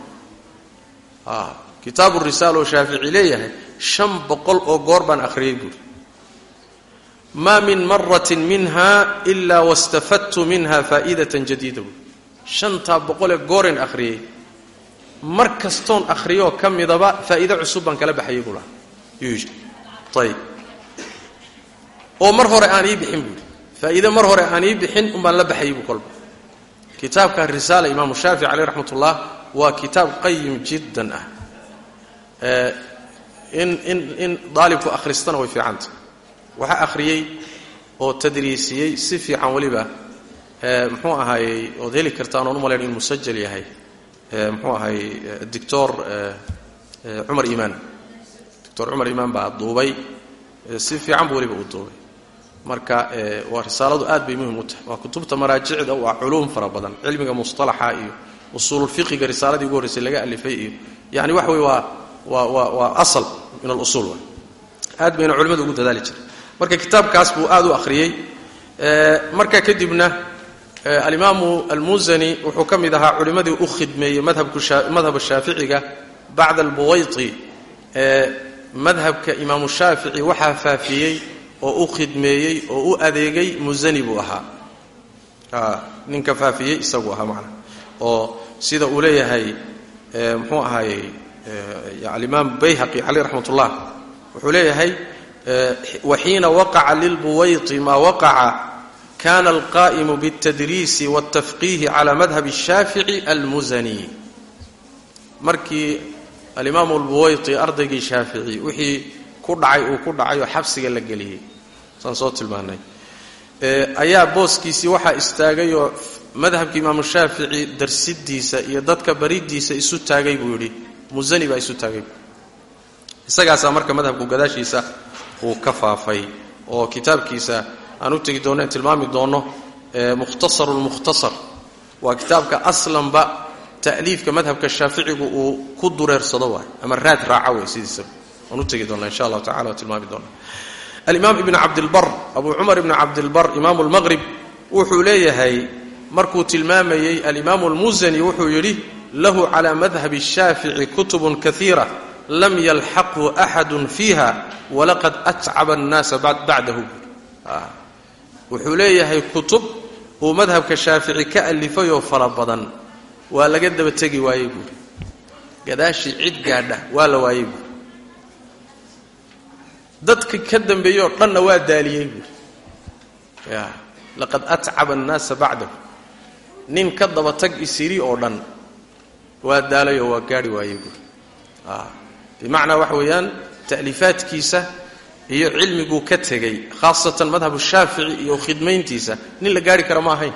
kitaabu risaala oo shaafici leeyahay shan boqol oo goor baan akhriyey buuri maa min maratin minha ilaa wastafadtu minha faa'idatan jadiida buuri shantaa boqolee gooren akhriyey. Mar kastoon akhriyoo ka midaba faa'iide cusub baan kala baxayay buu lahaa yuu oo mar hore aan ii bixin buuhi faa'iide mar hore aan ii bixin umbaan la baxayay buu kolba. Kitaabka risaala imaamu shaafici caleyh raxmat ullah waa kitaab qayim jiddan ah. In in in daalibku akhristana way fiicanta waxaa akhriyey oo tadriisiyey si fiican weliba muxuu ahaayey ood heli kartaan oon u malayn in musajal yahay muxuu ahaayey doctor cumar iimaan. Doctor cumar iimaan baa duubay si fiican buu weliba uu duubay marka waa risaaladu aad bay muhiim u tahay. Waa kutubta maraajicda waa culuum fara badan. Cilmiga musطalaxa iyo usuululfiqiga risaaladii ugu horreysay laga alifay iyo yani waxa wey waa waa waa waa asal min alusuul aad bayna culimmadu ugu dadaali jiray marka kitaabkaas buu aad u akhriyey. Marka kadibna alimaamu almusani wuxuu ka mid ahaa culimmadii u khidmeeyey madhabka shaaficiga bacda albuwayti. Madhabka imaamu shaafici waxaa faafiyey oo u khidmeeyey oo u adeegay musani buu ahaa ninka faafiyey isagu ahaa macna oo sida uu leeyahay muxuu ahaayey alimaam bayhaqi caleyh raxmat ullah wuxuu leeyahay waxiina waqaca lilbuwayti maa waqaca kana alqa'imu biاltadriisi wاltafqihi cala madhab الshaafici almusani markii alimaamu albuwayti ardaygii shaafici wixii ku dhacay uu ku dhacay oo xabsiga la geliyey. Saan soo tilmaanay. Ayaa booskiisii waxaa istaagay oo madhabka imaamu shaafici darsidiisa iyo dadka baridiisa isu taagay buu yidhi. Musani baa isu taagay. Isagaasaa marka madhabku gadaashiisa uu ka faafay oo kitaabkiisa aan u tegi doonno en tilmaami doonno mukhtasaru lmukhtasar waa kitaabka aslanba ta'liifka madhabka shaaficigu uu ku dureersado waay ama raad raaca wey sidiisaba waan u tegi doonna insha allahu tacala waan tilmaami doonna alimaam ibn cabdilbar abu cumar ibn cabdilbar imaamu lmaqrib wuxuu leeyahay markuu tilmaamayey alimaamu almusani wuxuu yidhi lahu cala madhabi shaafici kutubun kaiira lam yalxaqhu axadu fiiha walaqad atcaba annaasa bacdahu wuxuu leeyahay kutub uu madhabka shaafici ka alifayoo fara badan waa laga daba tegi waayey buuri gadaashii cid gaadha waa la waayey buuri dadka ka dambeeyey oo dhanna waa daaliyey buuri ya laqad atcaba annaasa bacdahu. Nin ka daba tag isiri oo dhan. Waa daalay oo waa gaari waayey buuri bimacnaa waxa weeyaan ta'liifaadkiisa iyo cilmiguu ka tegey khaasatan madhabu shaafici iyo khidmayntiisa nin la gaari karo ma ahayn.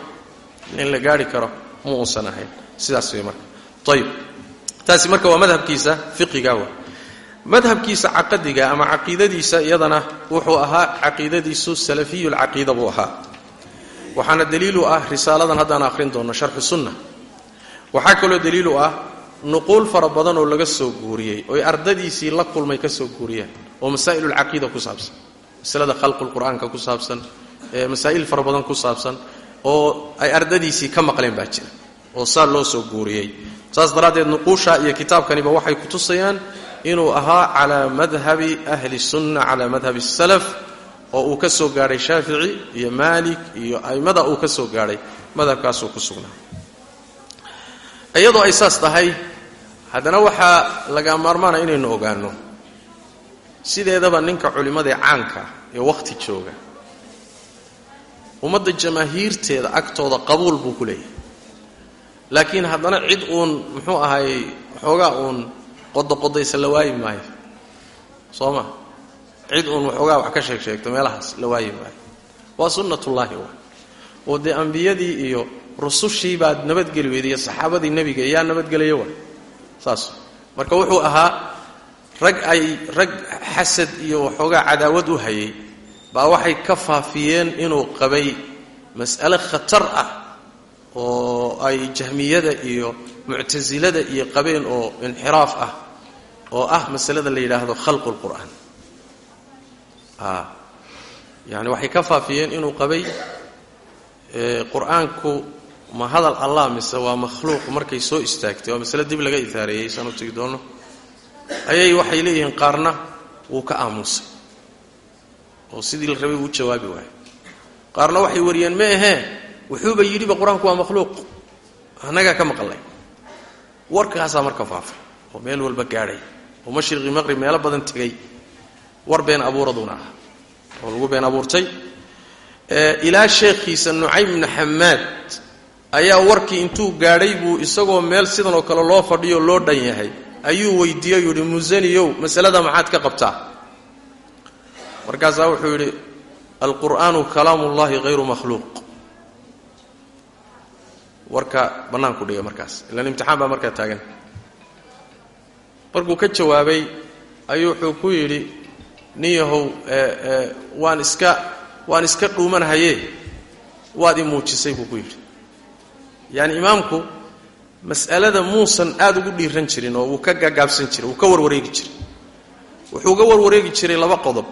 Nin la gaari karo ma uusan ahayn. Sidaas wey marka. Ayib taasi marka waa madhabkiisa fiqiga wa madhabkiisa caqadiga ama caqiidadiisa iyadana wuxuu ahaa caqiidadiisu salafiyu lcaqiida buu ahaa. Waxaana daliilu ah risaaladan haddaan akhrin doonno sharxu sunna. Waxaa kaloo daliilu ah nuquul fara badan oo laga soo guuriyey oy ardadiisii la kulmay ka soo guuriyeen oo masaa'ilulcaqiida ku saabsan. Masalada khalqulqur'aanka ku saabsan masaa'il fara badan ku saabsan oo ay ardadiisii ka maqleen baa jira oo saa loo soo guuriyey. Saas daraaddeed nuquusha iyo kitaabkaniba waxay kutusayaan inuu ahaa calaa madhabi ahli sunna calaa madhabi salaf oo uu ka soo gaadhay shaafici iyo maalik iyo a'immada uu ka soo gaadhay madhabkaasuu ku sugnaa. Iyadoo ay saas tahay haddana waxaa laga maarmaana inaynu ogaanno sideedaba ninka culimmadee caanka ee wakhti jooga ummadda jamaahiirteeda agtooda qabuul buu ku leeyahay. Laakiin haddana cid uun muxuu ahaayey waxoogaa uun qodoqodaysa la waayi maayo. Soo ma cid uun waxoogaa wax ka sheeg sheegto meelahaas la waayi maayo. Waa sunnatullaahi wa. Oo dee ambiyadii iyo rusushii baad nabadgeli weyday iyo saxaabadii nebiga yaa nabadgelaya wa. Saas. Marka wuxuu ahaa rag ay rag xasad iyo waxoogaa cadaawad u hayay baa waxay ka faafiyeen inuu qabay mas'ale khatar ah oo ay jahmiyada iyo muctasilada iyo qabeen oo inxiraaf ah oo ah masalada la yidhaahdo khalqu lqur'aan yani waxay ka faafiyeen inuu qabay qur'aanku ma hadal allah mise waa makhluuq markay soo istaagtay waa masale dib laga idaareeyey saan u tegi ayay waxay leeyihiin qaarna wuu ka aamusay oo sidii la rabay wuu jawaabi waayo qaarna waxay wariyeen ma ahee wuxuuba yidhiba qur'aanku waa makhluuq. Annagaa ka maqlay warkaasaa marka faafay. Oo meel walba gaadhay. Oo mashriqi maqrib meelo badan tegay war been abuuraduna ah oo lagu been abuurtay. Ilaa sheekhiisa nucaym bni xamaad ayaa warkii intuu gaadhay buu isagoo meel sidan oo kale loo fadhiyo loo dhan yahay. Ayuu weydiiyey yidhi musaniyow masalada maxaad ka qabtaa? Markaasaa wuxuu yidhi alqur'aanu kalaamu ullahi hayru makhluuq warka bannaanku dhigay markaas. Ilaan imtixaan baa markaa taagan. Markuu ka jawaabay ayuu wuxuu ku yidhi nin yahow waan iska waan iska dhuumanhaye waad i muujisay buu ku yidhi. Yacani imaamku mas'alada muusan aada ugu dhiiran jirin oo wuu ka gaagaabsan jiray wuu ka warwareegi jiray. Wuxuu ga warwareegi jiray laba qodob.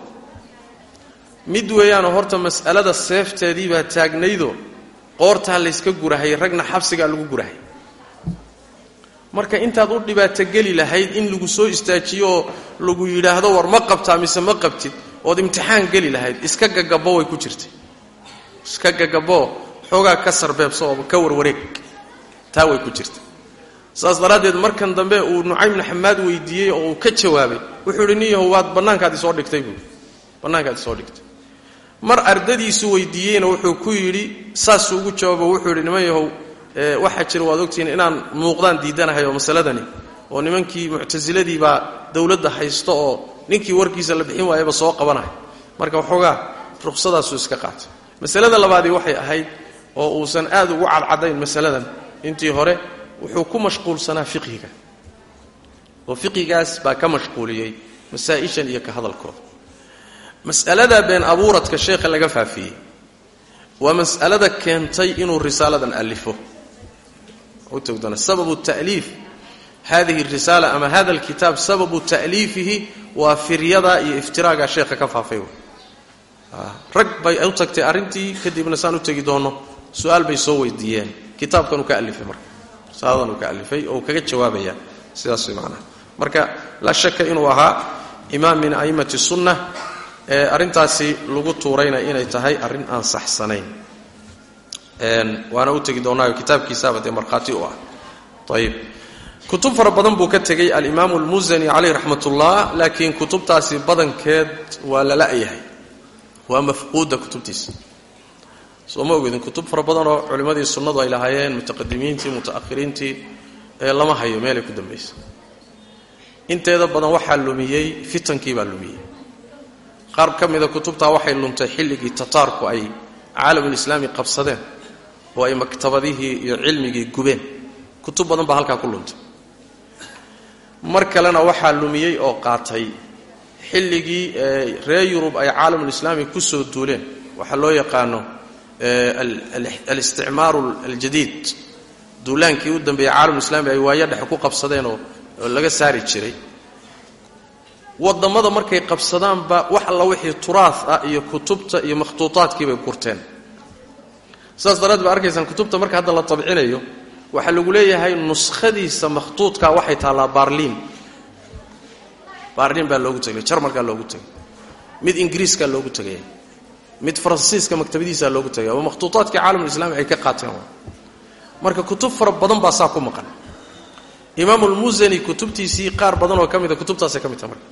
Mid weeyaanoo horta mas'alada seefteedii baa taagnaydoo qoortaa layska gurahayay ragna xabsigaa lagu gurahay. Marka intaad u dhibaatogeli lahayd in lagu soo istaajiyo oo lagu yidhaahdo war ma qabtaa mise ma qabtid ood imtixaan geli lahayd iska gagabo way ku jirtay. Iska gagabo xoogaa ka sarbeebso oo ka warwareeg taa way ku jirtay. Saas daraaddeed markan dambe uu nucaym bni xamaad weydiiyey oo uu ka jawaabay wuxuu idhi nin yahow waad bannaankaad isoo dhigtay buui bannaankaad isoo dhigtay mar ardadiisu weydiiyeyna wuxuu ku yidhi saasuu ugu jawaabo wuxuu yidhi niman yahow waxaa jira waad ogtihiin inaan muuqdaan diidanahay oo masaladani oo nimankii muctasiladii baa dowladda haysto oo ninkii warkiisa la bixin waayaba soo qabanahay. Marka waxoogaa ruqsadaasuu iska qaatay. Masalada labaadii waxay ahayd oo uusan aad ugu cadcadayn masaladan. Intii hore wuxuu ku mashquulsanaa fiqhiga. Oo fiqigaas baa ka mashquuliyey masaa-ishan iyo ka hadalkooda mas'alada been abuuradka sheekha laga faafiyey waa mas'alada keentay inuu risaaladan alifo sababu ta'liif. Hadihi risaala ama hada alkitaab sababu ta'liifihi waa firyada iyo iftiraaga sheekha ka faafay. Rag bay u tagtay arrintii kadibna saan u tegi doono su'aal bay soo weydiiyeen. Kitaabkanuu ka alifay marka risaaladanu ka alifay oo kaga jawaabaya sidaas way macnaha marka laa shaka inuu ahaa imaam min a'immati sunna ee arrintaasi lagu tuurayna inay tahay arrin aan saxsanayn. Waana u tegi doonaayo kitaabkiisaaba dee markhaati u ah. Ayib kutub fara badan buu ka tegey alimaamu almusani caleyh raxmatullah laakiin kutubtaasi badankeed waa la la'yahay waa mafquuda kutubtiisa soo ma ogeedin kutub fara badanoo culimmadii sunnadu ay lahaayeen mutaqadimiintii muta'ahiriintii ee lama hayo meelay ku dambaysa inteeda badan waxaa lumiyey fitankii baa lumiyey qaar ka mida kutubtaa waxay luntay xilligii tataarku ay caalamulislaami qabsadeen oo ay maktabadihii iyo cilmigii gubeen. Kutub badan baa halkaa ku luntay. Mar kalena waxaa lumiyey oo qaatay xilligii reer yurub ay caalamulislaami ku soo duuleen. Waxaa loo yaqaano alisticmaaru aljadiid. Duulaankii u dambeeyey caalamulislaami ay waayo dhexe ku qabsadeen oo laga saari jiray waddamada markay qabsadaanba wax alla wixii turaah ah iyo kutubta iyo makhtuutaadkii bay gurteen. Sidaas daraad ba arkaysaan kutubta marka hadda la tabcinayo waxaa lagu leeyahay nuskhadiisa makhtuudka waxay taallaa baarliin baarliin baa loogu tegay jarmalkaa loogu tegay mid ingiriiskaa loogu tegaya mid faransiiska maktabadiisaa loogu tegaya waa makhtuutaadkii caalamulislami ay ka qaateen. Marka kutub fara badan baa saa ku maqan. Imaamulmusani kutubtiisii qaar badan oo ka mida kutubtaasay ka mid taha marka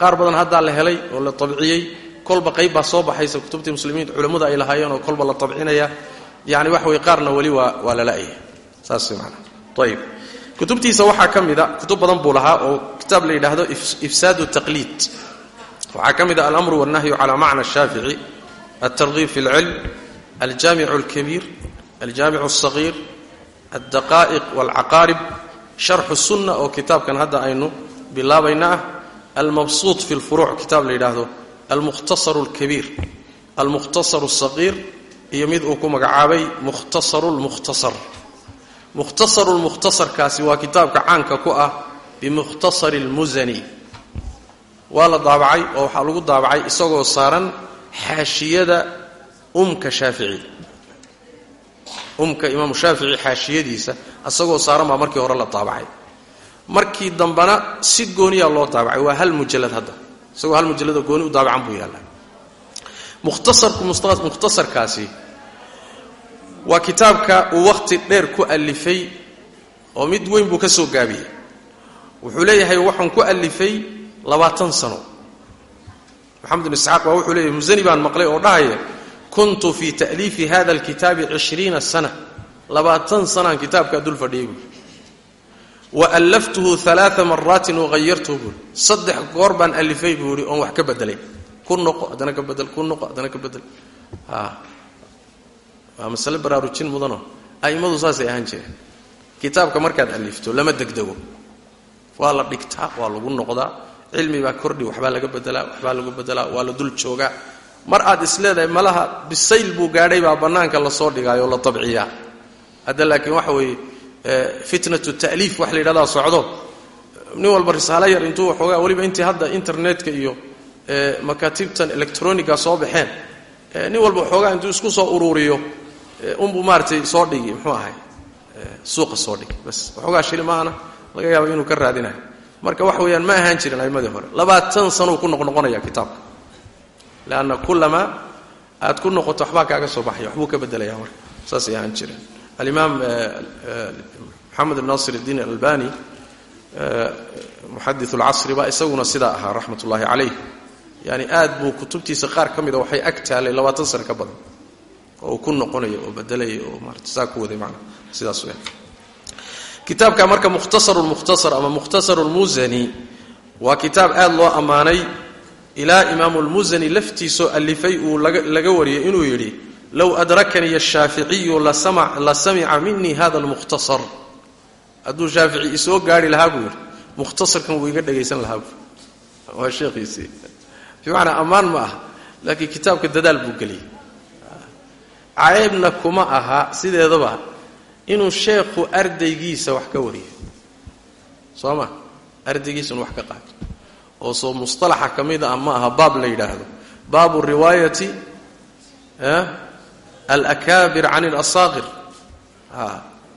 qaar badan haddaa la helay oo la tabciyey kolba qayb baa soo baxaysa kutubtii muslimiinta culammadu ay lahaayeen oo kolba la tabcinaya yani waxa wey qaarna weli waa waa lala'ya saas maanaa ayib kutubtiisa waxaa ka mida kutub badan buu lahaa oo kitaab la yidhaahdo ifsaadu taqliid waxaa ka mid a alamru walnahyu cala macna shaafici altargiib fi اlcilm aljaamic اlkabiir aljaamic الصagiir aldaqa'iq wاlcaqaarib sharxu sunna oo kitaabkan hadda aynu bilaabayna ah almabsuut fi lfuruuc kitaab la yidhaahdo almukhtasaru alkabiir almukhtasaru alsaqiir iyo mid uu ku magacaabay mukhtasaru lmukhtasar mukhtasaru lmukhtasarkaasi waa kitaabka caanka ku ah bimukhtasari lmusani waa la daabacay oo waxaa lagu daabacay isagoo saaran xaashiyada umka shaafici umka imaamu shaafici xaashiyadiisa isagoo saaran baa markii hore la daabacay markii dambena si gooniyaa loo daabacay. Waa hal mujalad hadda. Isagoo hal mujalladoo gooni u daabacan buu yaallaa mukhtasarku mukhtasarkaasi waa kitaabka uu wakhti dheer ku alifay oo mid weyn buu ka soo gaabiyey. Wuxuu leeyahay waxaan ku alifay labaatan sano. Maxamed bin isxaaq baa wuxuu leeyahay musani baan maqlay oo dhahaya kuntu fii ta'liifi hada alkitaabi cishriina sana. Labaatan sanaan kitaabkaa dul fadhiyay buui wa allaftuhu alaaa maraatin wahayartuhu buui saddex goor baan alifay buu oon wax ka bedelay ku noqo haddana ka bedel ku noqo haddana ka bedel waa masale baraarujin mudano a'immadu saasay ahaan jireen kitaabka markaad alifto lama degdego waa la dhigtaa waa lagu noqdaa cilmi baa kordhi waxbaa laga bedelaa waxbaa lagu bedelaa waa la dul joogaa mar aad isleedahay malaha bisayl buu gaadhay baa bannaanka la soo dhigaayo la tabciyaa hadda laakiin waxa weeye fitnatu ta'liif wax la yidhahdaa socdo. Nin walba risaalo yar intuu waxoogaa weliba intii hadda internetka iyo makaatibtan electroniga soo baxeen. Nin walba waxoogaa intuu isku soo uruuriyo unbuu maaratay soo dhigi muxuu ahay? Suuqa soo dhigi bas waxoogaa shili maana laga yaaba inuu ka raadinayo. Marka wax weeyaan ma ahaan jirin aimadii hore. Labaatan sanuu ku noqnoqonaya kitaabka. Leanna kullamaa aad ku noqoto waxbaa kaaga soo baxaya waxbuu ka bedelaya marka. Saasay ahaan jireen alimaam moxamed naasir iddiin alalbani muxadit lcasri baa isaguna sidaa ahaa raxmat ullaahi calayh yani aad buu kutubtiisa qaar ka mida waxay ag taalay labaatan sano ka badan oo uu ku noqonayo oo bedelaya oo maarata saa ku waday maanaa sidaas weyaan kitaabka marka mukhtasaru lmukhtasar ama mukhtasaru lmusani waa kitaab aad loo ammaanay ilaa imaamu lmusani laftiisoo alifay uu laga wariyay inuu yidhi low adrakanii ashaaficiyu la samica minii hada lmukhtasar hadduu shaafici isoo gaari lahaa buu yidhi mukhtasarkan wuu iga dhagaysan lahaa buu waa sheekhiisii bimacnaa ammaan ma aha laakiin kitaabka dadaal buu geliyey caybna kuma aha sideedaba inuu sheekhu ardaygiisa wax ka wariyo soo ma ardaygiisa wax ka qaato oo soo mustalaxa ka mid ah ma aha baab la yidhaahdo baabu riwaayati alakaabir can alasaaqir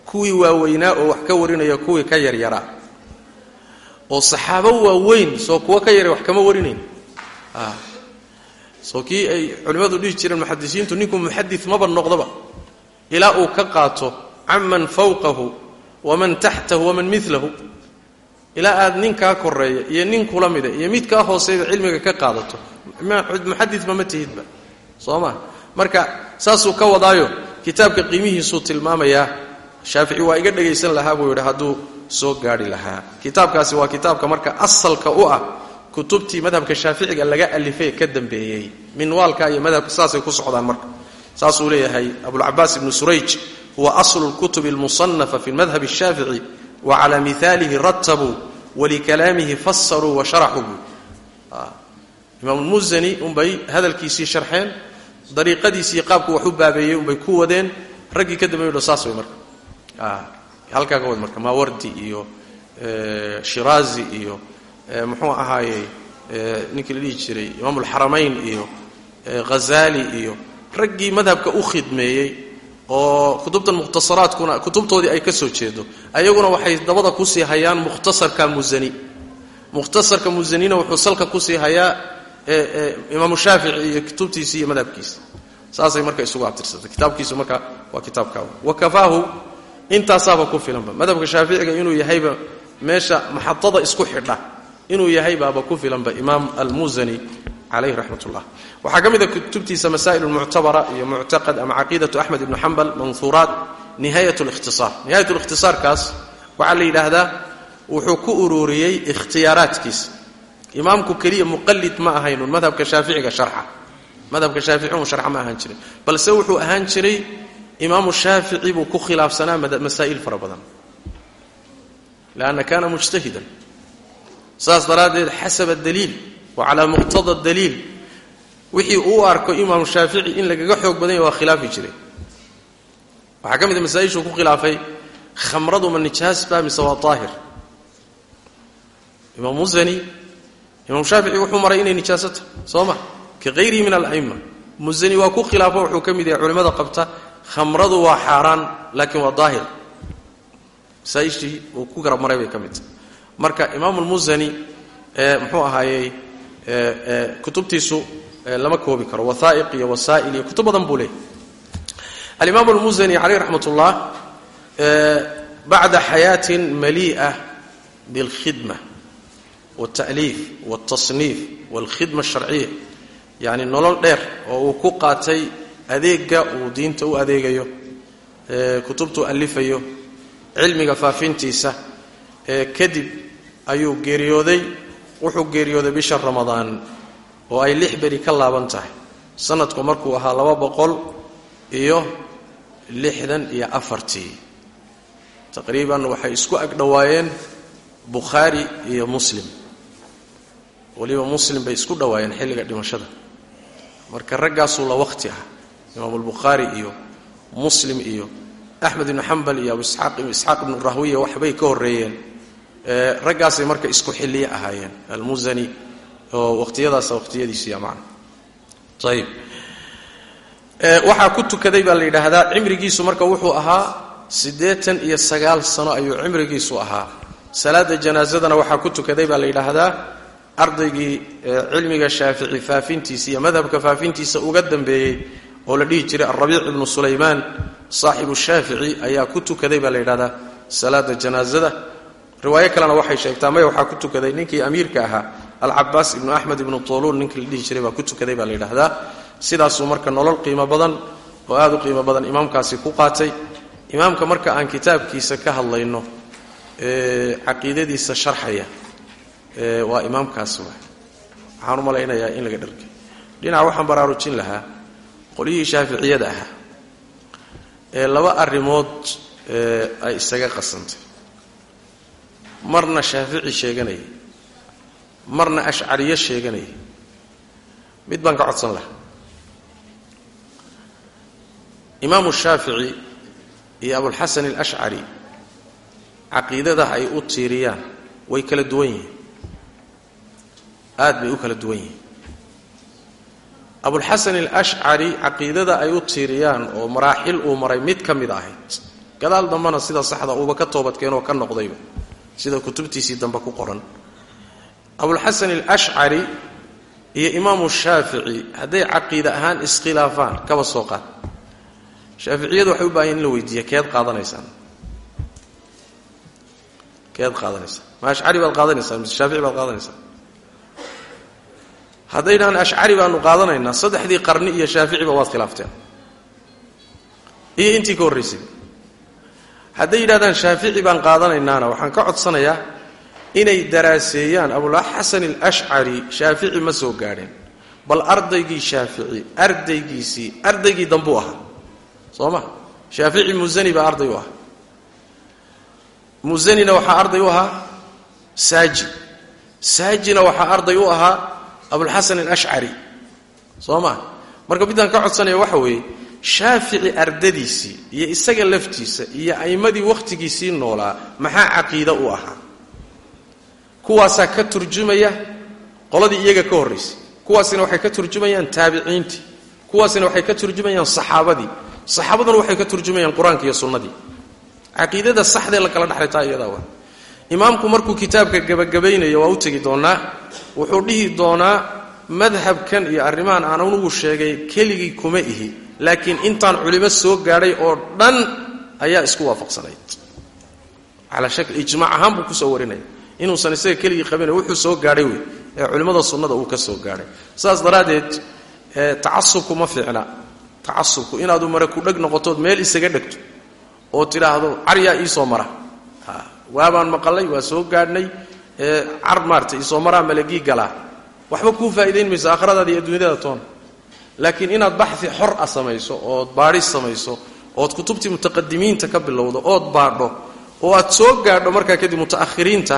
kuwii waaweynaa oo wax ka warinaya kuwii ka yaryaraa oo saxaabo waaweyn soo kuwa ka yara wax kama warinayn. Soo kii ay culimmadu dhihi jireen muxadisiintu ninku muxadid maba noqdaba ilaa uu ka qaato canman fawqahu waman taxtahu waman milahu ilaa aad nin kaa koreeya iyo nin kula mida iyo mid kaa hooseeya cilmiga ka qaadato. Muxadidba ma tihidba. Soo ma? Marka saasuu ka wadaayo. Kitaabka qiimihiisuu tilmaamayaa shaafici waa iga dhagaysan lahaa buu yidhi hadduu soo gaari lahaa. Kitaabkaasi waa kitaabka marka asalka u ah kutubtii madhabka shaaficiga laga alifay ka dambeeyey. Minwaalka iyo madhabka saasay ku socdaan marka. Saasuu leeyahay abulcabaas ibnu surayj huwa aslu lkutubi almusanafa fi madhab الshaafici wa cala mihaalihi ratabuu walikalaamihi fasaruu wa sharaxuu buu imaam lmusani unbay hadalkiisii sharxeen dariiqadiisii qaabku wax u baabeeyey unbay ku wadeen raggii ka dambeeyo saas way marka. Halkaa ka wad marka maawardi iyo shiraazi iyo muxuu ahaayey ninkii la dhihi jiray imaam alxaramayn iyo ghazaali iyo raggii madhabka u khidmeeyey oo kutubtan mukhtasaraadkuna kutubtoodii ay ka soo jeedo ayaguna waxay dabada ku sii hayaan mukhtasarka musani mukhtasarka musanina wuxuu salka ku sii hayaa imaamu shaafici iyo kutubtiisi iyo madhabkiisa. Saasay marka isugu abtirsatay. Kitaabkiisu marka waa kitaabkaa wa intaasaaba ku filanba. Madhabka shaaficiga inuu yahayba meesha maxadada isku xidha inuu yahay ku filanba imaam almusani calayhi raxmat ullah waxaa ka mid a kutubtiisa masaa'il muctabara iyo muctaqad ama caqiidatu axmed ibnu xambal manhuuraat nihayat lkhtisaar nihayat lkhtisaarkaas waxaa la yidhaahdaa wuxuu ku ururiyey ikhtiyaaraadkiisa imaamku keliya muqalid ma ahaynun madhabka shaaficiga sharxa. Madhabka shaaficigu sharxa ma ahaan jirin balse wuxuu ahaan jiray imaamu shaafici buu ku khilaafsanaa masaa'il fara badan. Lanna kana mujtahidan. Saas daraaddeed xasaba daliil wa calaa muqtada daliil. Wixii uu arko imaamu shaafici in lagaga xoog badan yahy waa khilaafi jiray. Waxaa ka mid a masaa-ishuu ku khilaafay khamradu ma nijaas ba mise waa daahir imaam musani imaam shaafici wuxuu maray inay nijaaso tahay ka hayrihi min ala'ima musani waa ku khilaafo wuxuu ka yahay culimmada qabta khamradu waa xaaraan laakiin waa daahir. Masaaishii uu ku garab maray bay ka mid. Tahay marka imaam lmusani muxuu ahaayey kutubtiisu lama koobi karo wathaa'iq iyo wasaa'il iyo kutub badan buu leeyahy alimaam almusani caleyh raxmat ullah bacda xayaatin malii'a bilkhidma walta'liif waltasniif walkhidma alsharciya yacni nolol dheer oo uu ku qaatay adeega uu diinta u adeegayo kutubtuu alifayo cilmiga faafintiisa kadib ayuu geeriyooday wuxuu geeriyooday bisha ramadaan oo ay lix beri ka laaban tahay sanadku markuu ahaa laba boqol iyo lixdan iyo afartii taqriiban waxay isku agdhowaayeen bukhaari iyo muslim weliba muslim bay isku dhowaayeen xilliga dhimashada. Marka raggaasuu la wakhti ah imaamulbukhaari iyo muslim iyo axmed ibnu xambal iyo abu isxaaq ibnu rahwiya waxbay ka horreeyeen. Raggaasay marka isku xilliye ahaayeen almusani oo waqhtiyadaasa waqhtiyadiisiya macna. Ayib waxaa ku tukaday baa la yidhaahdaa cimrigiisu marka wuxuu ahaa siddeetan iyo sagaal sano ayuu cimrigiisu ahaa. Salaada janaasadana waxaa ku tukaday baa la yidhaahdaa ardaygii cilmiga shaafici faafintiisa iyo madhabka faafintiisa uga dambeeyey oo la dhihi jiray alrabiic ibnu sulaymaan saaxibu shaafici ayaa ku tukaday baa la yidhahdaa salaada janaasada riwaayo kalena waxay sheegtaa maya waxaa ku tukaday ninkii amiirka ahaa alcabaas ibnu axmed ibnu tuluun ninkii la dhihi jiray baa ku tukaday baa la yidhaahdaa sidaasuu marka nolol qiimo badan oo aad u qiimo badan imaamkaasi ku qaatay. Imaamka marka aan kitaabkiisa ka hadlayno caqiidadiisa sharxaya waa imaamkaas wa waxaan u malaynayaa in laga dharkay dhinaca waxaan baraarujin lahaa qolyihii shaaficiyada ahaa ee laba arrimood ay isaga qasantay. Marna shaafici sheeganaya marna ashcariyo sheeganaya mid baan ka codsan lahaa. Imaamu shaafici iyo abulxasan alashcari caqiidada ay u tiiriyaan way kala duwan yihiin aad bay u kala duwan yihiin. Abulxasan alashcari caqiidada ay u tiiriyaan oo maraaxil uu maray mid ka mid ahayd. Gadaal dambena sida saxda uuba ka toobadkeenoo ka noqdayba sida kutubtiisii dambe ku qoran. Abulxasan alashcari iyo imaamu shaafici hadday caqiide ahaan iskhilaafaan kaba soo qaad. Shaaficiyadu waxay u baahan in la weydiiya keed qaadanaysaan. Keed qaadanaysaan. Ma ashcari baad qaadanaysaan mise shaafici baad qaadanaysaan haddaydhaan ashcari baanu qaadanaynaa saddexdii qarni iyo shaaficiba waad khilaafteen iyo intii ka horraysay hadday baan qaadanaynaana waxaan ka codsanayaa inay daraaseeyaan abulxasan alashcari shaafici ma soo gaadheen bal ardaygii shaafici ardaygiisii ardaygii dambuu ahaa soo ma? Shaafici musani baa arday u ahaa musanina arday u ahaa saaji. Saajina waxaa arday u ahaa abulxasan alashcari soo ma marka midaan ka codsanaya waxa weeye shaafici ardadiisii iyo isaga laftiisa iyo a'immadii wakhtigiisii noolaa maxaa caqiide u ahaa? Kuwaasaa ka turjumaya qoladii iyaga ka horraysay kuwaasina waxay ka turjumayaan taabiciintii. Kuwaasina waxay ka turjumayaan saxaabadii. Saxaabaduna waxay ka turjumayaan qur'aanka iyo sunnadii. Caqiidada saxdee la kala dhexlay taa iyadaa waa. Imaamku markuu kitaabka gebagabaynayo waa u tegi doonaa wuxuu dhihi doonaa madhabkan iyo arrimahan aan anugu sheegay keligii kuma ihi laakiin intaan culimo soo gaadhay oo dhan ayaa isku waafaqsanayd. Calaa shakl ijmaac ahaan buu ku soo warinaya inuusan isaga keligii qabina wuxuu soo gaadhay wey. Ee culimmada sunnada uu ka soo gaadhay. Saas daraaddeed tacasubku ma fiicna. Tacasubku inaadu mare ku dheg noqotood meel isaga dhegto oo tidhaahdo caryaa iisoo mara. Waabaan maqalay waa soo gaadhnay car maarta iisoo maraa malagii galaa waxba kuu faa'idayn mayso aakhiradaada iyo adduunyadada toona laakiin inaad baxi xor a samayso ood baadhis samayso ood kutubtii mutaqadimiinta ka bilowdo ood baadho oo aad soo gaadho markaa kadib muta'ahiriinta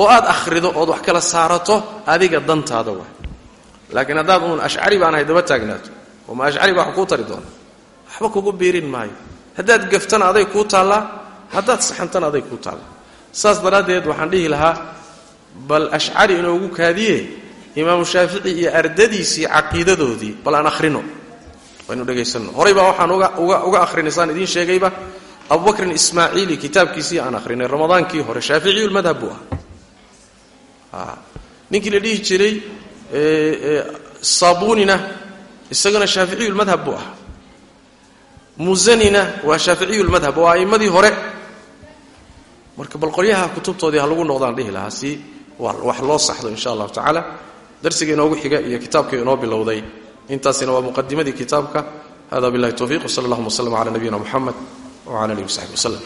oo aad akhrido ood wax kala saarato adiga dantaada wa laakiin haddaad uun ashcari baan ahay daba taagnaato. Oo ma ashcari baa wax kuu tari doona waxba kugu biirin maayo. Haddaad gaftana aday kuu taallaa? Haddaad saxantana aday kuu taallaa? Saas daraaddeed waxaan dhihi lahaa bal ashcari inoogu kaadiye imaamu shaafici iyo ardadiisii caqiidadoodii bal aan akhrino. Waynu dhegaysanno horay baa waxaan uga ahrinaysaan idiin sheegayba abubakrin ismaaciili kitaabkiisii aan akhrinay ramadaankii hore shaaficiyulmadhab buu ahaa. Ninkii la dhihi jiray saabunina isaguna shaaficiyulmadhab buu ahaa. Musanina waa shaaficiyulmadhab waa a'immadii hore. Marka bal qolyaha kutubtoodii ha lagu noqdaan dhihi lahaa si wax loo saxdo insha allahu tacaala. Darsiga inoogu xiga iyo kitaabka inoo bilowday. Intaasina waa muqadimadii kitaabka. Hada billahi towfiq wsala allahuma wslm cala nabiyina muxamed wcala alihi wasaxbi waslem